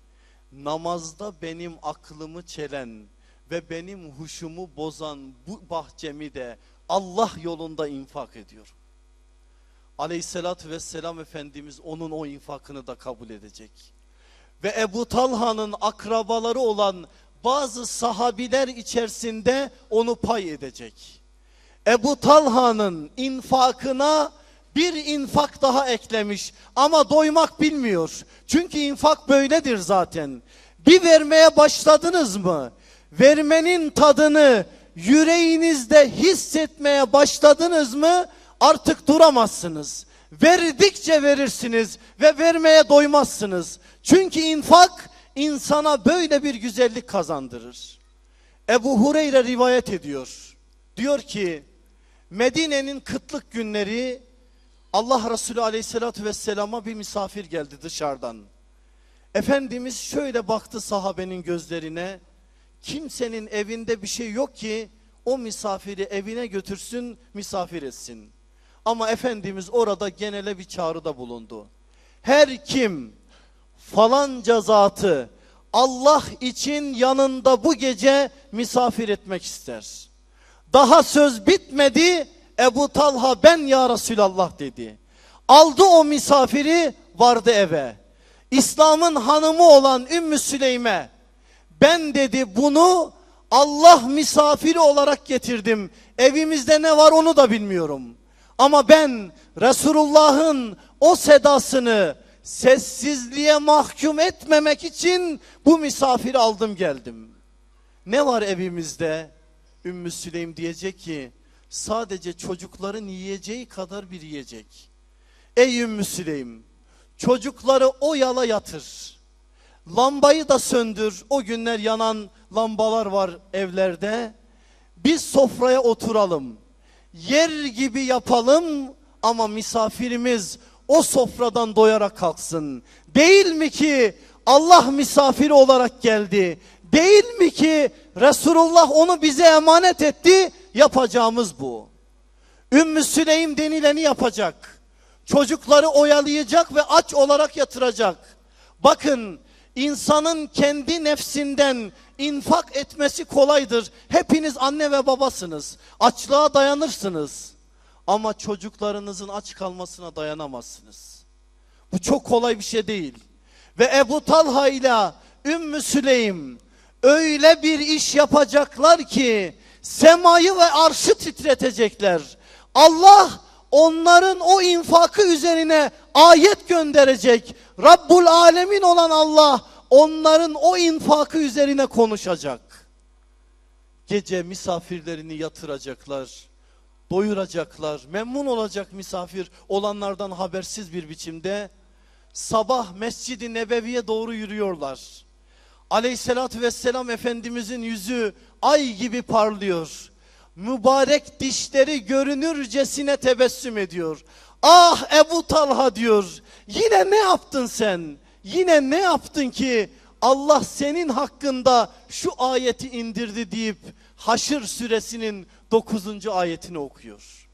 namazda benim aklımı çelen ve benim huşumu bozan bu bahçemi de Allah yolunda infak ediyorum. Aleyhissalatü vesselam Efendimiz onun o infakını da kabul edecek. Ve Ebu Talha'nın akrabaları olan bazı sahabiler içerisinde onu pay edecek. Ebu Talha'nın infakına bir infak daha eklemiş ama doymak bilmiyor. Çünkü infak böyledir zaten. Bir vermeye başladınız mı? Vermenin tadını yüreğinizde hissetmeye başladınız mı? Artık duramazsınız. Verdikçe verirsiniz ve vermeye doymazsınız. Çünkü infak insana böyle bir güzellik kazandırır. Ebu Hureyre rivayet ediyor. Diyor ki Medine'nin kıtlık günleri Allah Resulü aleyhissalatü vesselama bir misafir geldi dışarıdan. Efendimiz şöyle baktı sahabenin gözlerine. Kimsenin evinde bir şey yok ki o misafiri evine götürsün misafir etsin. Ama Efendimiz orada genele bir çağrıda bulundu. Her kim falanca zatı Allah için yanında bu gece misafir etmek ister. Daha söz bitmedi Ebu Talha ben ya Resulallah dedi. Aldı o misafiri vardı eve. İslam'ın hanımı olan Ümmü Süleyme ben dedi bunu Allah misafiri olarak getirdim. Evimizde ne var onu da bilmiyorum. Ama ben Resulullah'ın o sedasını sessizliğe mahkum etmemek için bu misafiri aldım geldim. Ne var evimizde? Ümmü Süleym diyecek ki sadece çocukların yiyeceği kadar bir yiyecek. Ey Ümmü Süleym çocukları o yala yatır. Lambayı da söndür. O günler yanan lambalar var evlerde. Biz sofraya oturalım. Yer gibi yapalım ama misafirimiz o sofradan doyarak kalksın. Değil mi ki Allah misafiri olarak geldi? Değil mi ki Resulullah onu bize emanet etti? Yapacağımız bu. Ümmü Süleym denileni yapacak. Çocukları oyalayacak ve aç olarak yatıracak. Bakın insanın kendi nefsinden infak etmesi kolaydır. Hepiniz anne ve babasınız. Açlığa dayanırsınız. Ama çocuklarınızın aç kalmasına dayanamazsınız. Bu çok kolay bir şey değil. Ve Ebu Talha ile Ümmü Süleym öyle bir iş yapacaklar ki semayı ve arşı titretecekler. Allah onların o infakı üzerine ayet gönderecek. Rabbul Alemin olan Allah onların o infakı üzerine konuşacak. Gece misafirlerini yatıracaklar, doyuracaklar, memnun olacak misafir olanlardan habersiz bir biçimde. Sabah Mescid-i Nebevi'ye doğru yürüyorlar. Aleyhissalatü vesselam Efendimizin yüzü ay gibi parlıyor. Mübarek dişleri görünürcesine tebessüm ediyor. Ah Ebu Talha diyor. Yine ne yaptın sen? Yine ne yaptın ki Allah senin hakkında şu ayeti indirdi deyip Haşr suresinin 9. ayetini okuyor.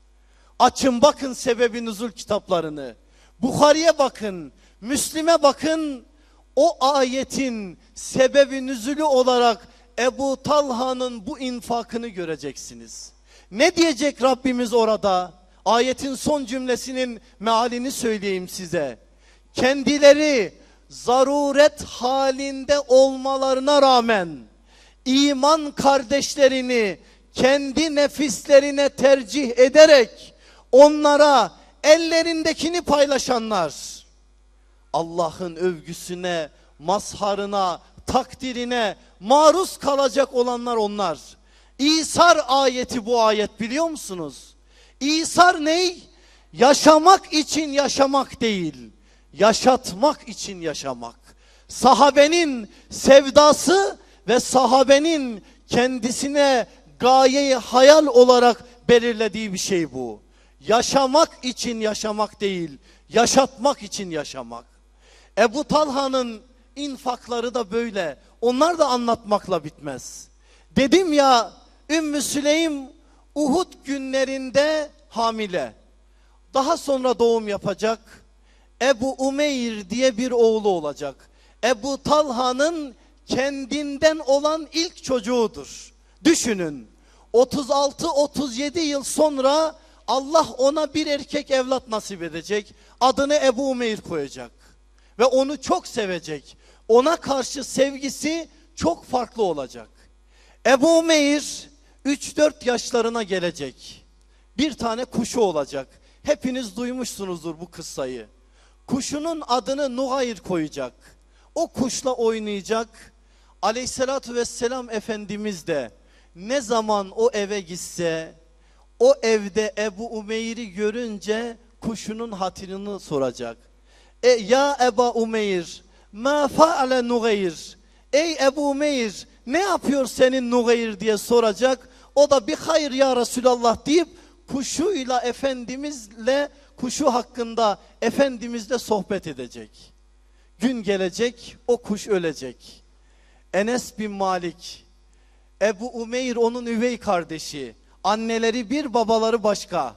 Açın bakın sebebi nüzul kitaplarını. Bukhari'ye bakın, Müslim'e bakın. O ayetin sebebi nüzulü olarak Ebu Talha'nın bu infakını göreceksiniz. Ne diyecek Rabbimiz orada? Ayetin son cümlesinin mealini söyleyeyim size. Kendileri zaruret halinde olmalarına rağmen iman kardeşlerini kendi nefislerine tercih ederek onlara ellerindekini paylaşanlar Allah'ın övgüsüne, mazharına, takdirine maruz kalacak olanlar onlar. İsar ayeti bu ayet biliyor musunuz? İsar ney? Yaşamak için yaşamak değil, yaşatmak için yaşamak. Sahabenin sevdası ve sahabenin kendisine gayeyi hayal olarak belirlediği bir şey bu. Yaşamak için yaşamak değil, yaşatmak için yaşamak. Ebu Talha'nın infakları da böyle. Onlar da anlatmakla bitmez. Dedim ya Ümmü Süleym Uhud günlerinde hamile. Daha sonra doğum yapacak. Ebu Umeyr diye bir oğlu olacak. Ebu Talha'nın kendinden olan ilk çocuğudur. Düşünün 36-37 yıl sonra Allah ona bir erkek evlat nasip edecek. Adını Ebu Umeyr koyacak. Ve onu çok sevecek. Ona karşı sevgisi çok farklı olacak. Ebu Umeyr 3-4 yaşlarına gelecek. Bir tane kuşu olacak. Hepiniz duymuşsunuzdur bu kıssayı. Kuşunun adını Nuhayr koyacak. O kuşla oynayacak. Aleyhissalatü vesselam Efendimiz de ne zaman o eve gitse o evde Ebu Umeyr'i görünce kuşunun hatırını soracak. E, ya Eba Umeyr ma faale Nugayr Ey Ebu Umeyr ne yapıyor senin Nugayr diye soracak. O da bir hayır ya Resulallah deyip kuşuyla Efendimizle kuşu hakkında Efendimizle sohbet edecek. Gün gelecek o kuş ölecek. Enes bin Malik, Ebu Umeyr onun üvey kardeşi, anneleri bir babaları başka.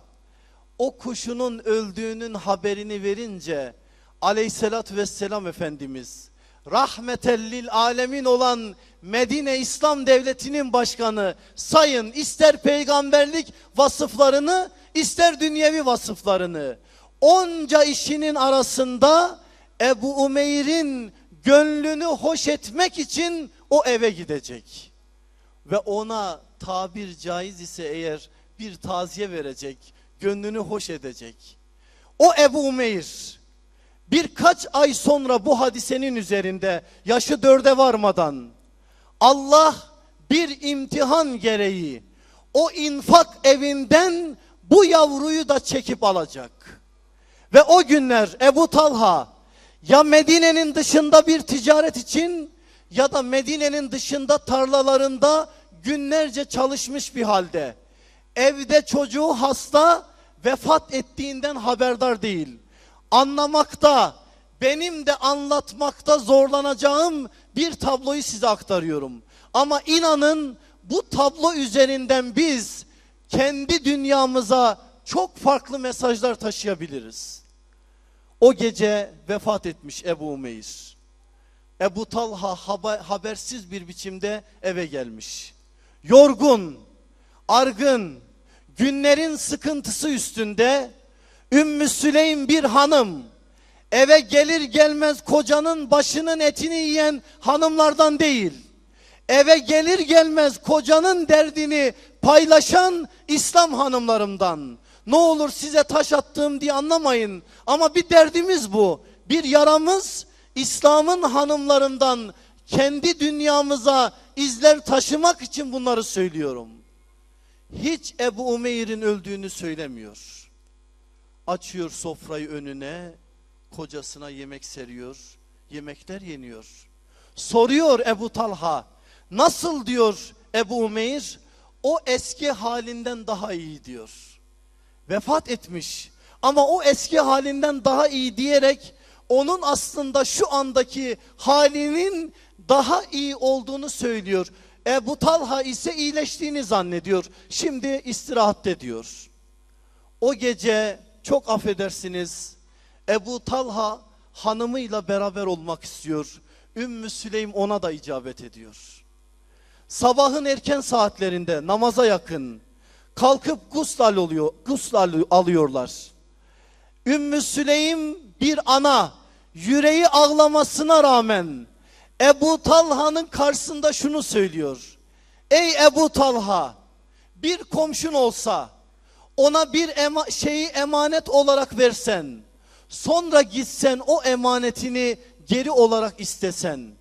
O kuşunun öldüğünün haberini verince aleyhissalatü vesselam Efendimiz rahmetellil alemin olan Medine İslam Devleti'nin başkanı sayın ister peygamberlik vasıflarını ister dünyevi vasıflarını onca işinin arasında Ebu Umeyr'in gönlünü hoş etmek için o eve gidecek. Ve ona tabir caiz ise eğer bir taziye verecek. gönlünü hoş edecek. O Ebu Umeyr birkaç ay sonra bu hadisenin üzerinde yaşı dörde varmadan Allah bir imtihan gereği o infak evinden bu yavruyu da çekip alacak. Ve o günler Ebu Talha ya Medine'nin dışında bir ticaret için ya da Medine'nin dışında tarlalarında günlerce çalışmış bir halde. Evde çocuğu hasta vefat ettiğinden haberdar değil. Anlamakta, benim de anlatmakta zorlanacağım bir tabloyu size aktarıyorum. Ama inanın bu tablo üzerinden biz kendi dünyamıza çok farklı mesajlar taşıyabiliriz. O gece vefat etmiş Ebu Umeyr. Ebu Talha habersiz bir biçimde eve gelmiş. Yorgun, argın, günlerin sıkıntısı üstünde Ümmü Süleym bir hanım. Eve gelir gelmez kocanın başının etini yiyen hanımlardan değil. Eve gelir gelmez kocanın derdini paylaşan İslam hanımlarımdan. Ne olur size taş attığım diye anlamayın. Ama bir derdimiz bu. Bir yaramız İslam'ın hanımlarından kendi dünyamıza izler taşımak için bunları söylüyorum. Hiç Ebu Umeyr'in öldüğünü söylemiyor. Açıyor sofrayı önüne, kocasına yemek seriyor, yemekler yeniyor. Soruyor Ebu Talha, nasıl diyor Ebu Umeyr? O eski halinden daha iyi diyor. Vefat etmiş ama o eski halinden daha iyi diyerek onun aslında şu andaki halinin daha iyi olduğunu söylüyor. Ebu Talha ise iyileştiğini zannediyor. Şimdi istirahatte diyor. O gece çok affedersiniz Ebu Talha hanımıyla beraber olmak istiyor. Ümmü Süleym ona da icabet ediyor. Sabahın erken saatlerinde namaza yakın kalkıp gusl alıyor, gusl alıyorlar. Ümmü Süleym bir ana yüreği ağlamasına rağmen Ebu Talha'nın karşısında şunu söylüyor. Ey Ebu Talha bir komşun olsa ona bir ema şeyi emanet olarak versen sonra gitsen o emanetini geri olarak istesen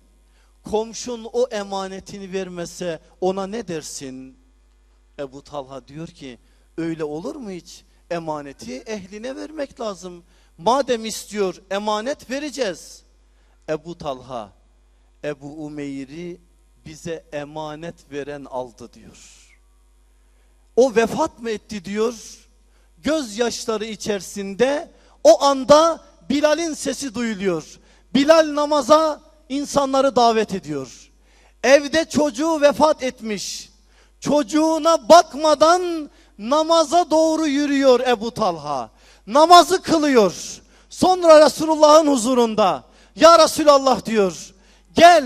komşun o emanetini vermese ona ne dersin? Ebu Talha diyor ki öyle olur mu hiç? Emaneti ehline vermek lazım. Madem istiyor emanet vereceğiz. Ebu Talha Ebu Umeyr'i bize emanet veren aldı diyor. O vefat mı etti diyor. Gözyaşları içerisinde o anda Bilal'in sesi duyuluyor. Bilal namaza insanları davet ediyor. Evde çocuğu vefat etmiş. Çocuğuna bakmadan namaza doğru yürüyor Ebu Talha. Namazı kılıyor. Sonra Resulullah'ın huzurunda ya Resulallah diyor. Gel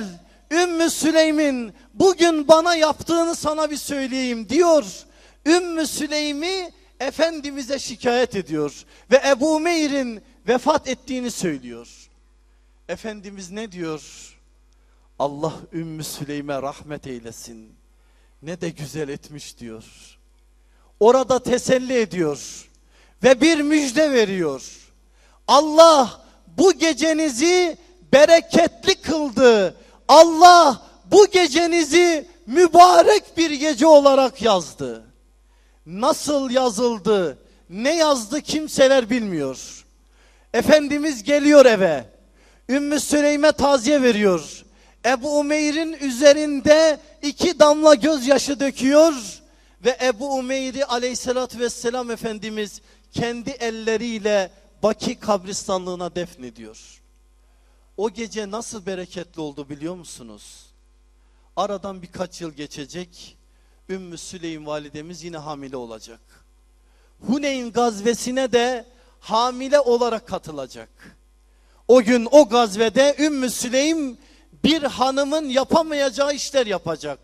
Ümmü Süleym'in bugün bana yaptığını sana bir söyleyeyim diyor. Ümmü Süleym'i Efendimiz'e şikayet ediyor. Ve Ebu Meyr'in vefat ettiğini söylüyor. Efendimiz ne diyor? Allah Ümmü Süleym'e rahmet eylesin. Ne de güzel etmiş diyor. Orada teselli ediyor. Ve bir müjde veriyor. Allah bu gecenizi bereketli kıldı. Allah bu gecenizi mübarek bir gece olarak yazdı. Nasıl yazıldı, ne yazdı kimseler bilmiyor. Efendimiz geliyor eve. Ümmü Süleym'e taziye veriyor. Ebu Umeyr'in üzerinde iki damla gözyaşı döküyor. Ve Ebu Umeyr'i aleyhissalatü vesselam Efendimiz kendi elleriyle Baki kabristanlığına defnediyor. O gece nasıl bereketli oldu biliyor musunuz? Aradan birkaç yıl geçecek. Ümmü Süleym validemiz yine hamile olacak. Huneyn gazvesine de hamile olarak katılacak. O gün o gazvede Ümmü Süleym bir hanımın yapamayacağı işler yapacak.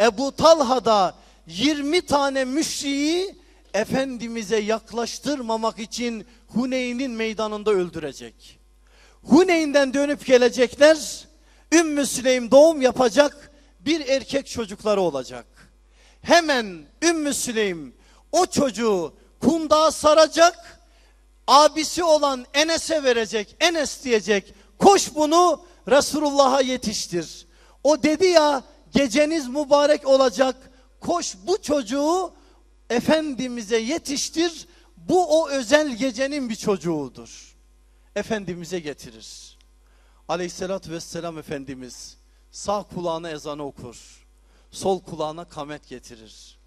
Ebu Talha da 20 tane müşriyi Efendimiz'e yaklaştırmamak için Huneyn'in meydanında öldürecek. Huneyn'den dönüp gelecekler. Ümmü Süleym doğum yapacak. Bir erkek çocukları olacak. Hemen Ümmü Süleym o çocuğu kundağı saracak, abisi olan Enes'e verecek. Enes diyecek, koş bunu Resulullah'a yetiştir. O dedi ya, geceniz mübarek olacak, koş bu çocuğu Efendimiz'e yetiştir. Bu o özel gecenin bir çocuğudur. Efendimiz'e getirir. Aleyhissalatü vesselam Efendimiz sağ kulağına ezanı okur. Sol kulağına kamet getirir.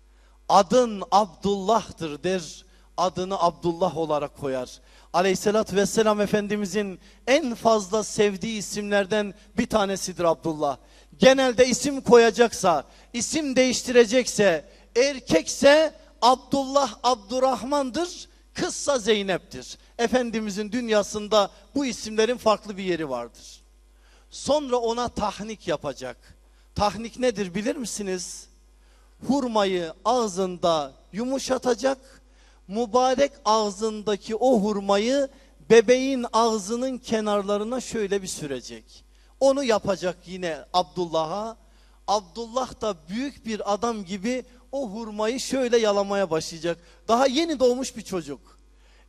Adın Abdullah'tır der. Adını Abdullah olarak koyar. Aleyhissalatü vesselam Efendimizin en fazla sevdiği isimlerden bir tanesidir Abdullah. Genelde isim koyacaksa, isim değiştirecekse, erkekse Abdullah Abdurrahman'dır, kızsa Zeynep'tir. Efendimizin dünyasında bu isimlerin farklı bir yeri vardır. Sonra ona tahnik yapacak. Tahnik nedir bilir misiniz? Hurmayı ağzında yumuşatacak. Mübarek ağzındaki o hurmayı bebeğin ağzının kenarlarına şöyle bir sürecek. Onu yapacak yine Abdullah'a. Abdullah da büyük bir adam gibi o hurmayı şöyle yalamaya başlayacak. Daha yeni doğmuş bir çocuk.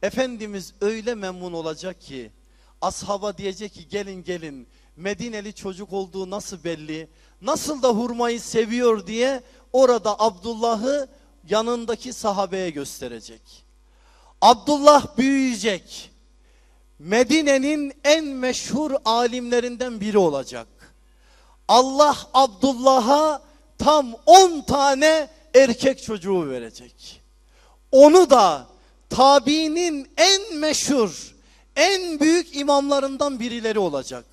Efendimiz öyle memnun olacak ki ashaba diyecek ki gelin gelin Medineli çocuk olduğu nasıl belli nasıl da hurmayı seviyor diye orada Abdullah'ı yanındaki sahabeye gösterecek. Abdullah büyüyecek. Medine'nin en meşhur alimlerinden biri olacak. Allah Abdullah'a tam 10 tane erkek çocuğu verecek. Onu da tabiinin en meşhur, en büyük imamlarından birileri olacak.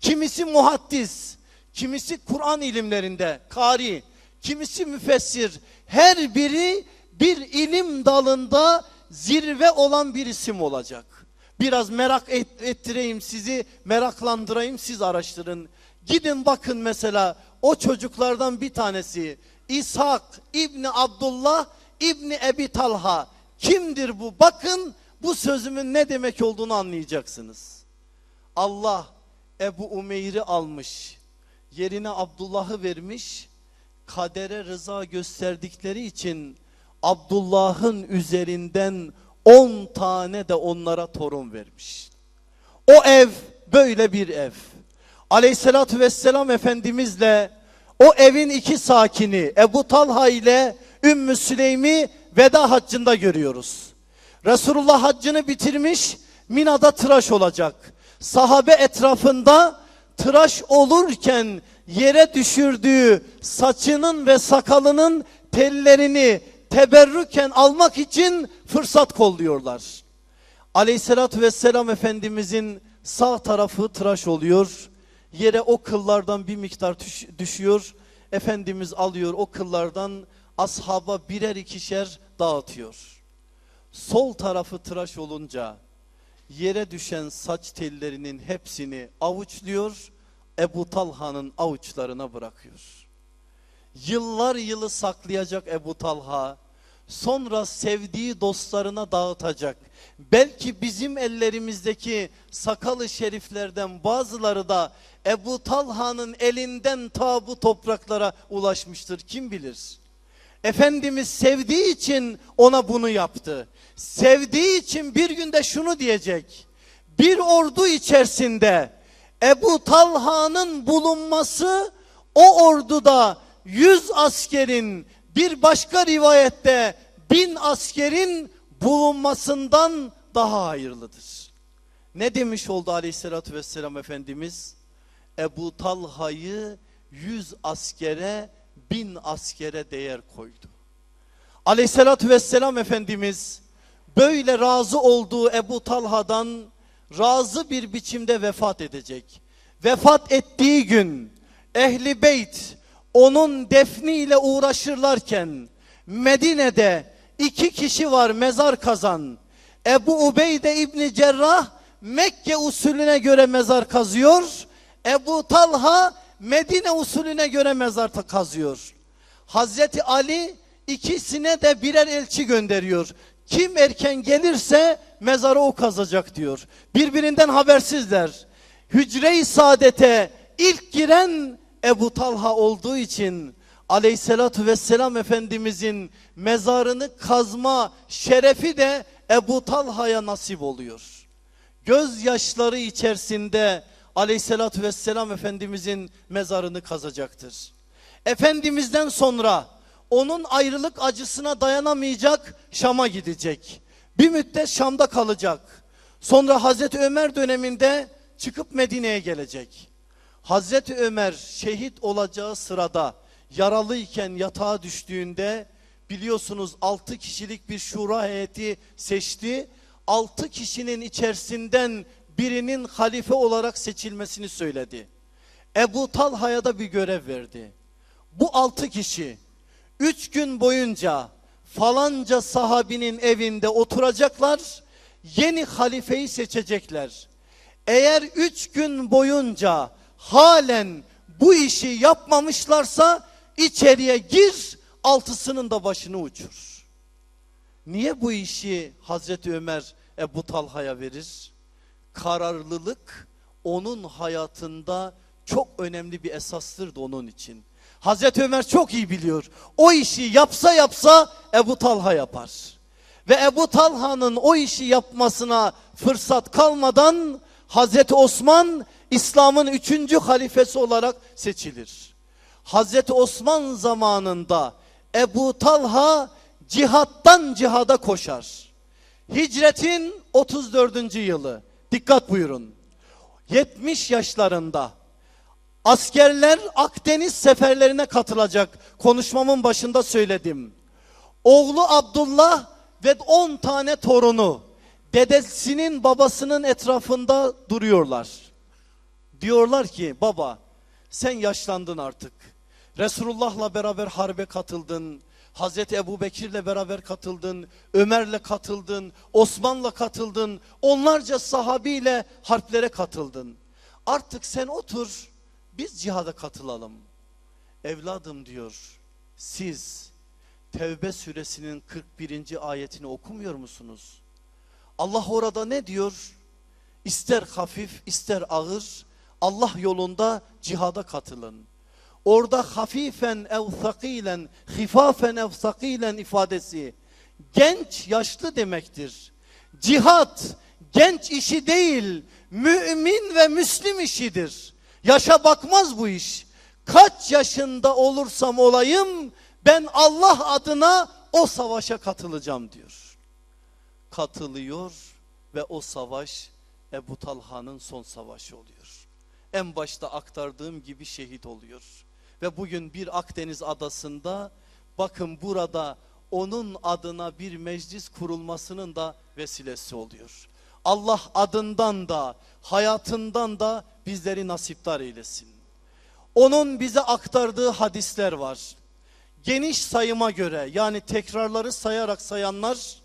Kimisi muhaddis, kimisi Kur'an ilimlerinde, kari, kimisi müfessir. Her biri bir ilim dalında zirve olan bir isim olacak. Biraz merak et, ettireyim sizi, meraklandırayım siz araştırın. Gidin bakın mesela o çocuklardan bir tanesi İshak İbni Abdullah İbni Ebi Talha. Kimdir bu? Bakın bu sözümün ne demek olduğunu anlayacaksınız. Allah Ebu Umeyr'i almış. Yerine Abdullah'ı vermiş. Kadere rıza gösterdikleri için Abdullah'ın üzerinden 10 tane de onlara torun vermiş. O ev böyle bir ev. Aleyhissalatü vesselam Efendimizle o evin iki sakini Ebu Talha ile Ümmü Süleym'i veda haccında görüyoruz. Resulullah haccını bitirmiş Mina'da tıraş olacak. Sahabe etrafında tıraş olurken yere düşürdüğü saçının ve sakalının tellerini teberrüken almak için fırsat kolluyorlar. Aleyhissalatü vesselam Efendimizin sağ tarafı tıraş oluyor. Yere o kıllardan bir miktar düşüyor. Efendimiz alıyor o kıllardan ashaba birer ikişer dağıtıyor. Sol tarafı tıraş olunca yere düşen saç tellerinin hepsini avuçluyor. Ebu Talha'nın avuçlarına bırakıyor. Yıllar yılı saklayacak Ebu Talha. Sonra sevdiği dostlarına dağıtacak. Belki bizim ellerimizdeki sakalı şeriflerden bazıları da Ebu Talha'nın elinden ta bu topraklara ulaşmıştır. Kim bilir? Efendimiz sevdiği için ona bunu yaptı. Sevdiği için bir günde şunu diyecek. Bir ordu içerisinde Ebu Talha'nın bulunması o orduda yüz askerin bir başka rivayette bin askerin bulunmasından daha hayırlıdır. Ne demiş oldu aleyhissalatü vesselam Efendimiz? Ebu Talha'yı yüz askere bin askere değer koydu. Aleyhissalatü vesselam Efendimiz böyle razı olduğu Ebu Talha'dan razı bir biçimde vefat edecek. Vefat ettiği gün Ehli Beyt onun defniyle uğraşırlarken Medine'de iki kişi var mezar kazan. Ebu Ubeyde İbni Cerrah Mekke usulüne göre mezar kazıyor. Ebu Talha Medine usulüne göre mezar kazıyor. Hazreti Ali ikisine de birer elçi gönderiyor. Kim erken gelirse mezarı o kazacak diyor. Birbirinden habersizler. Hücre-i saadete ilk giren Ebu Talha olduğu için aleyhissalatü vesselam Efendimizin mezarını kazma şerefi de Ebu Talha'ya nasip oluyor. Gözyaşları içerisinde aleyhissalatü vesselam Efendimizin mezarını kazacaktır. Efendimizden sonra onun ayrılık acısına dayanamayacak Şam'a gidecek. Bir müddet Şam'da kalacak. Sonra Hazreti Ömer döneminde çıkıp Medine'ye gelecek. Hazreti Ömer şehit olacağı sırada yaralıyken yatağa düştüğünde biliyorsunuz 6 kişilik bir şura heyeti seçti. 6 kişinin içerisinden birinin halife olarak seçilmesini söyledi. Ebu Talha'ya da bir görev verdi. Bu 6 kişi 3 gün boyunca falanca sahabinin evinde oturacaklar. Yeni halifeyi seçecekler. Eğer 3 gün boyunca halen bu işi yapmamışlarsa içeriye gir altısının da başını uçur. Niye bu işi Hazreti Ömer Ebu Talha'ya verir? Kararlılık onun hayatında çok önemli bir esastır da onun için. Hazreti Ömer çok iyi biliyor. O işi yapsa yapsa Ebu Talha yapar. Ve Ebu Talha'nın o işi yapmasına fırsat kalmadan Hazreti Osman İslam'ın üçüncü halifesi olarak seçilir. Hazreti Osman zamanında Ebu Talha cihattan cihada koşar. Hicretin 34. yılı. Dikkat buyurun. 70 yaşlarında askerler Akdeniz seferlerine katılacak. Konuşmamın başında söyledim. Oğlu Abdullah ve 10 tane torunu dedesinin babasının etrafında duruyorlar. Diyorlar ki baba sen yaşlandın artık. Resulullah'la beraber harbe katıldın. Hazreti Ebu Bekir'le beraber katıldın. Ömer'le katıldın. Osman'la katıldın. Onlarca sahabiyle harplere katıldın. Artık sen otur biz cihada katılalım. Evladım diyor siz Tevbe suresinin 41. ayetini okumuyor musunuz? Allah orada ne diyor? İster hafif ister ağır Allah yolunda cihada katılın. Orada hafifen ev sakilen, hifafen ev sakilen ifadesi genç yaşlı demektir. Cihat genç işi değil, mümin ve müslim işidir. Yaşa bakmaz bu iş. Kaç yaşında olursam olayım ben Allah adına o savaşa katılacağım diyor. Katılıyor ve o savaş Ebu Talha'nın son savaşı oluyor. En başta aktardığım gibi şehit oluyor. Ve bugün bir Akdeniz adasında bakın burada onun adına bir meclis kurulmasının da vesilesi oluyor. Allah adından da hayatından da bizleri nasiptar eylesin. Onun bize aktardığı hadisler var. Geniş sayıma göre yani tekrarları sayarak sayanlar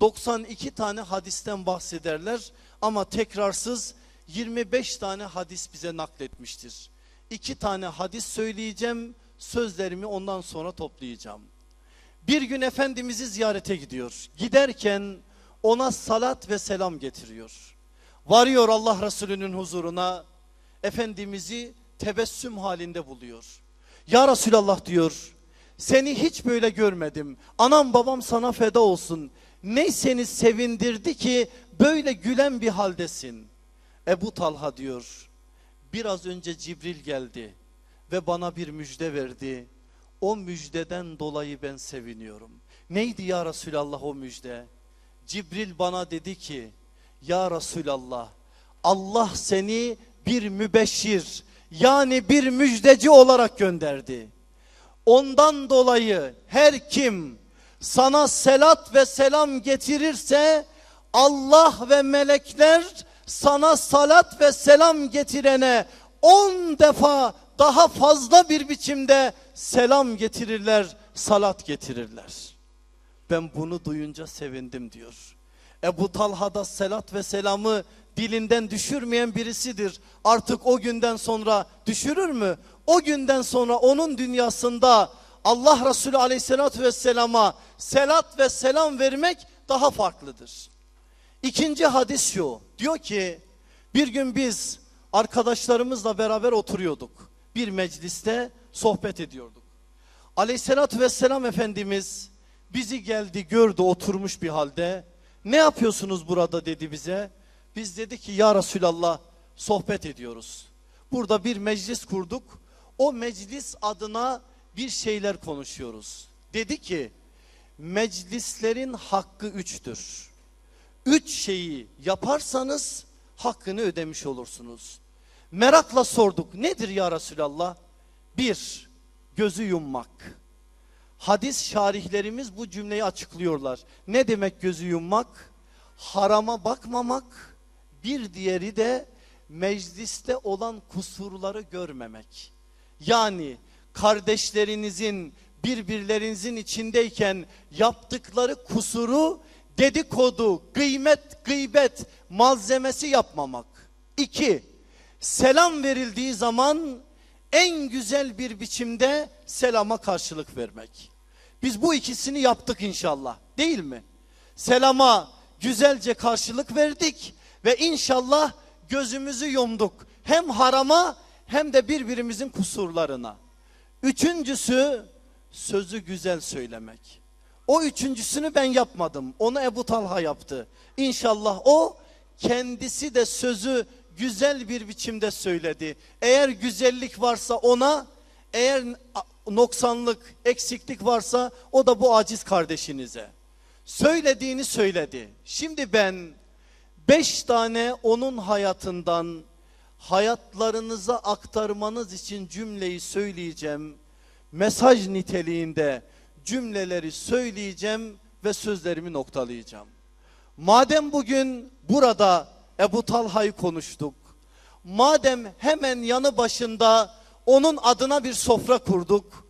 92 tane hadisten bahsederler ama tekrarsız 25 tane hadis bize nakletmiştir. İki tane hadis söyleyeceğim sözlerimi ondan sonra toplayacağım. Bir gün Efendimiz'i ziyarete gidiyor. Giderken ona salat ve selam getiriyor. Varıyor Allah Resulü'nün huzuruna Efendimiz'i tebessüm halinde buluyor. Ya Resulallah diyor seni hiç böyle görmedim. Anam babam sana feda olsun. Ne seni sevindirdi ki böyle gülen bir haldesin. Ebu Talha diyor biraz önce Cibril geldi ve bana bir müjde verdi. O müjdeden dolayı ben seviniyorum. Neydi ya Resulallah o müjde? Cibril bana dedi ki ya Resulallah Allah seni bir mübeşşir yani bir müjdeci olarak gönderdi. Ondan dolayı her kim sana selat ve selam getirirse Allah ve melekler sana salat ve selam getirene on defa daha fazla bir biçimde selam getirirler, salat getirirler. Ben bunu duyunca sevindim diyor. Ebu Talha da selat ve selamı dilinden düşürmeyen birisidir. Artık o günden sonra düşürür mü? O günden sonra onun dünyasında Allah Resulü aleyhissalatü vesselama selat ve selam vermek daha farklıdır. İkinci hadis şu. Diyor ki bir gün biz arkadaşlarımızla beraber oturuyorduk. Bir mecliste sohbet ediyorduk. Aleyhissalatü vesselam Efendimiz bizi geldi gördü oturmuş bir halde. Ne yapıyorsunuz burada dedi bize. Biz dedi ki ya Resulallah sohbet ediyoruz. Burada bir meclis kurduk. O meclis adına bir şeyler konuşuyoruz. Dedi ki meclislerin hakkı üçtür. Üç şeyi yaparsanız hakkını ödemiş olursunuz. Merakla sorduk nedir ya Resulallah? Bir, gözü yummak. Hadis şarihlerimiz bu cümleyi açıklıyorlar. Ne demek gözü yummak? Harama bakmamak. Bir diğeri de mecliste olan kusurları görmemek. Yani kardeşlerinizin birbirlerinizin içindeyken yaptıkları kusuru dedikodu, kıymet, gıybet malzemesi yapmamak. İki, selam verildiği zaman en güzel bir biçimde selama karşılık vermek. Biz bu ikisini yaptık inşallah değil mi? Selama güzelce karşılık verdik ve inşallah gözümüzü yumduk. Hem harama hem de birbirimizin kusurlarına. Üçüncüsü sözü güzel söylemek. O üçüncüsünü ben yapmadım. Onu Ebu Talha yaptı. İnşallah o kendisi de sözü güzel bir biçimde söyledi. Eğer güzellik varsa ona, eğer noksanlık, eksiklik varsa o da bu aciz kardeşinize. Söylediğini söyledi. Şimdi ben beş tane onun hayatından hayatlarınıza aktarmanız için cümleyi söyleyeceğim. Mesaj niteliğinde cümleleri söyleyeceğim ve sözlerimi noktalayacağım. Madem bugün burada Ebu Talha'yı konuştuk. Madem hemen yanı başında onun adına bir sofra kurduk.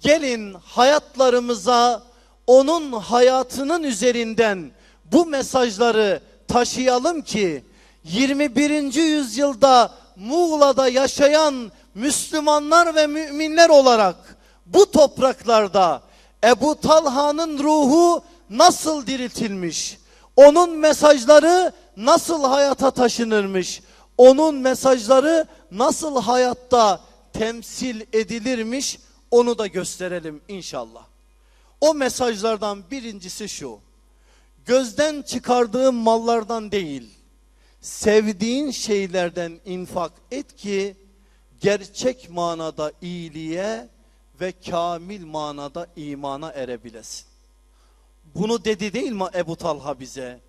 Gelin hayatlarımıza onun hayatının üzerinden bu mesajları taşıyalım ki 21. yüzyılda Muğla'da yaşayan Müslümanlar ve müminler olarak bu topraklarda Ebu Talha'nın ruhu nasıl diriltilmiş? Onun mesajları nasıl hayata taşınırmış? Onun mesajları nasıl hayatta temsil edilirmiş? Onu da gösterelim inşallah. O mesajlardan birincisi şu. Gözden çıkardığın mallardan değil, sevdiğin şeylerden infak et ki gerçek manada iyiliğe ve kamil manada imana erebilesin. Bunu dedi değil mi Ebu Talha bize?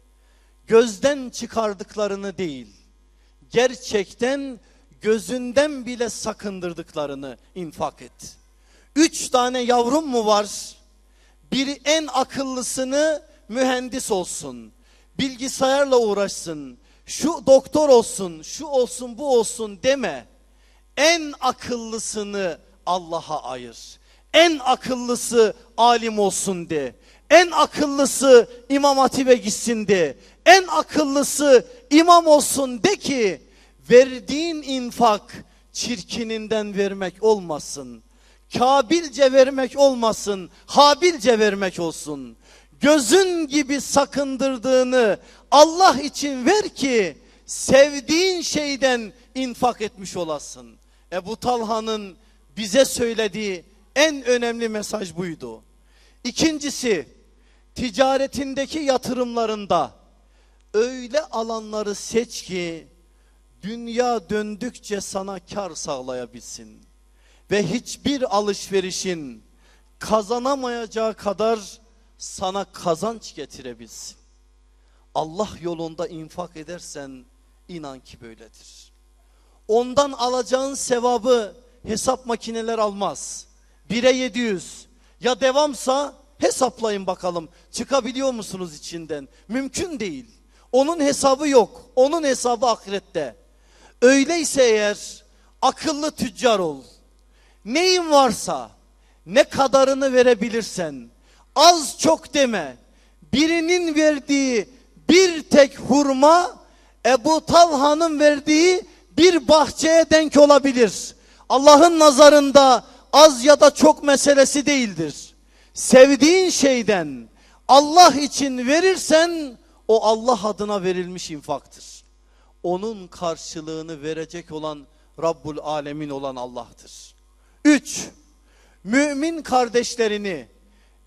Gözden çıkardıklarını değil, gerçekten gözünden bile sakındırdıklarını infak et. Üç tane yavrum mu var? Biri en akıllısını mühendis olsun, bilgisayarla uğraşsın, şu doktor olsun, şu olsun, bu olsun deme. En akıllısını Allah'a ayır. En akıllısı alim olsun de. En akıllısı İmam Hatip'e gitsin de. En akıllısı imam olsun de ki verdiğin infak çirkininden vermek olmasın. Kabilce vermek olmasın, habilce vermek olsun. Gözün gibi sakındırdığını Allah için ver ki sevdiğin şeyden infak etmiş olasın. Ebu Talha'nın bize söylediği en önemli mesaj buydu. İkincisi ticaretindeki yatırımlarında öyle alanları seç ki dünya döndükçe sana kar sağlayabilsin. Ve hiçbir alışverişin kazanamayacağı kadar sana kazanç getirebilsin. Allah yolunda infak edersen inan ki böyledir. Ondan alacağın sevabı hesap makineler almaz. 1'e 700 ya devamsa hesaplayın bakalım çıkabiliyor musunuz içinden? Mümkün değil. Onun hesabı yok. Onun hesabı ahirette. Öyleyse eğer akıllı tüccar ol. Neyin varsa ne kadarını verebilirsen az çok deme. Birinin verdiği bir tek hurma Ebu Talha'nın verdiği bir bahçeye denk olabilir. Allah'ın nazarında az ya da çok meselesi değildir. Sevdiğin şeyden Allah için verirsen o Allah adına verilmiş infaktır. Onun karşılığını verecek olan Rabbul Alemin olan Allah'tır. Üç, Mümin kardeşlerini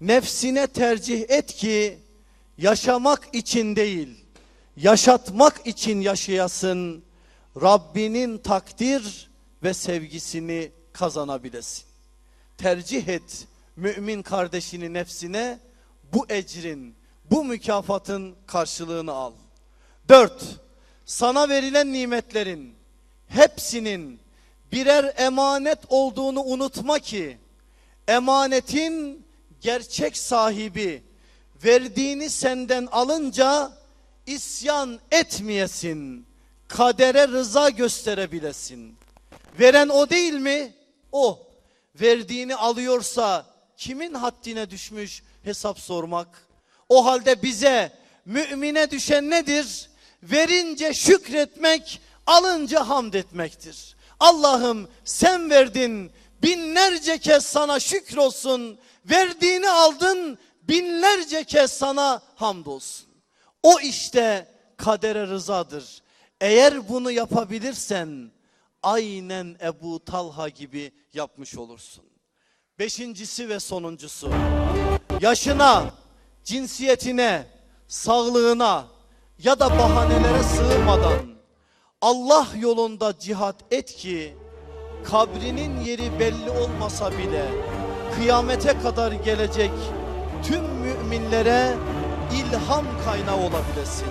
nefsine tercih et ki yaşamak için değil, yaşatmak için yaşayasın. Rabbinin takdir ve sevgisini kazanabilesin. Tercih et mümin kardeşini nefsine bu ecrin, bu mükafatın karşılığını al. Dört, sana verilen nimetlerin hepsinin birer emanet olduğunu unutma ki emanetin gerçek sahibi verdiğini senden alınca isyan etmeyesin. Kadere rıza gösterebilesin. Veren o değil mi? O. Verdiğini alıyorsa kimin haddine düşmüş hesap sormak? O halde bize mümine düşen nedir? Verince şükretmek, alınca hamd etmektir. Allah'ım sen verdin binlerce kez sana şükrolsun. Verdiğini aldın binlerce kez sana hamdolsun. O işte kadere rızadır. Eğer bunu yapabilirsen aynen Ebu Talha gibi yapmış olursun. Beşincisi ve sonuncusu yaşına, cinsiyetine, sağlığına ya da bahanelere sığmadan Allah yolunda cihat et ki kabrinin yeri belli olmasa bile kıyamete kadar gelecek tüm müminlere ilham kaynağı olabilesin.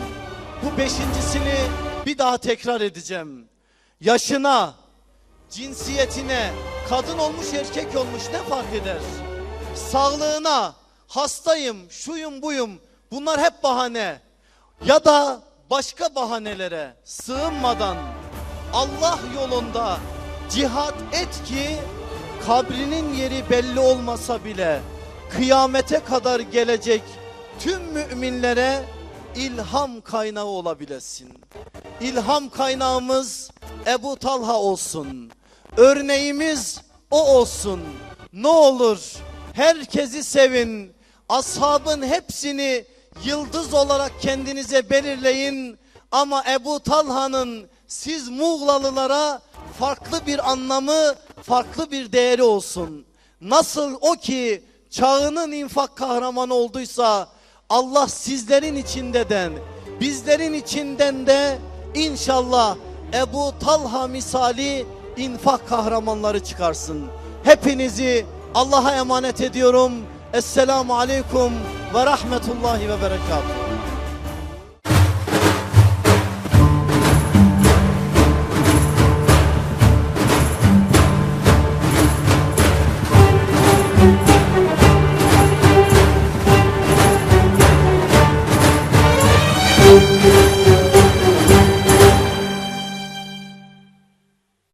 Bu beşincisini bir daha tekrar edeceğim. Yaşına, cinsiyetine, kadın olmuş erkek olmuş ne fark eder? Sağlığına, hastayım, şuyum buyum bunlar hep bahane. Ya da başka bahanelere sığınmadan Allah yolunda cihat et ki kabrinin yeri belli olmasa bile kıyamete kadar gelecek tüm müminlere ilham kaynağı olabilesin. İlham kaynağımız Ebu Talha olsun. Örneğimiz o olsun. Ne olur herkesi sevin. Ashabın hepsini yıldız olarak kendinize belirleyin. Ama Ebu Talha'nın siz Muğlalılara farklı bir anlamı, farklı bir değeri olsun. Nasıl o ki çağının infak kahramanı olduysa Allah sizlerin içindeden, bizlerin içinden de inşallah Ebu Talha misali infak kahramanları çıkarsın. Hepinizi Allah'a emanet ediyorum. Esselamu Aleyküm ve Rahmetullahi ve Berekatuhu.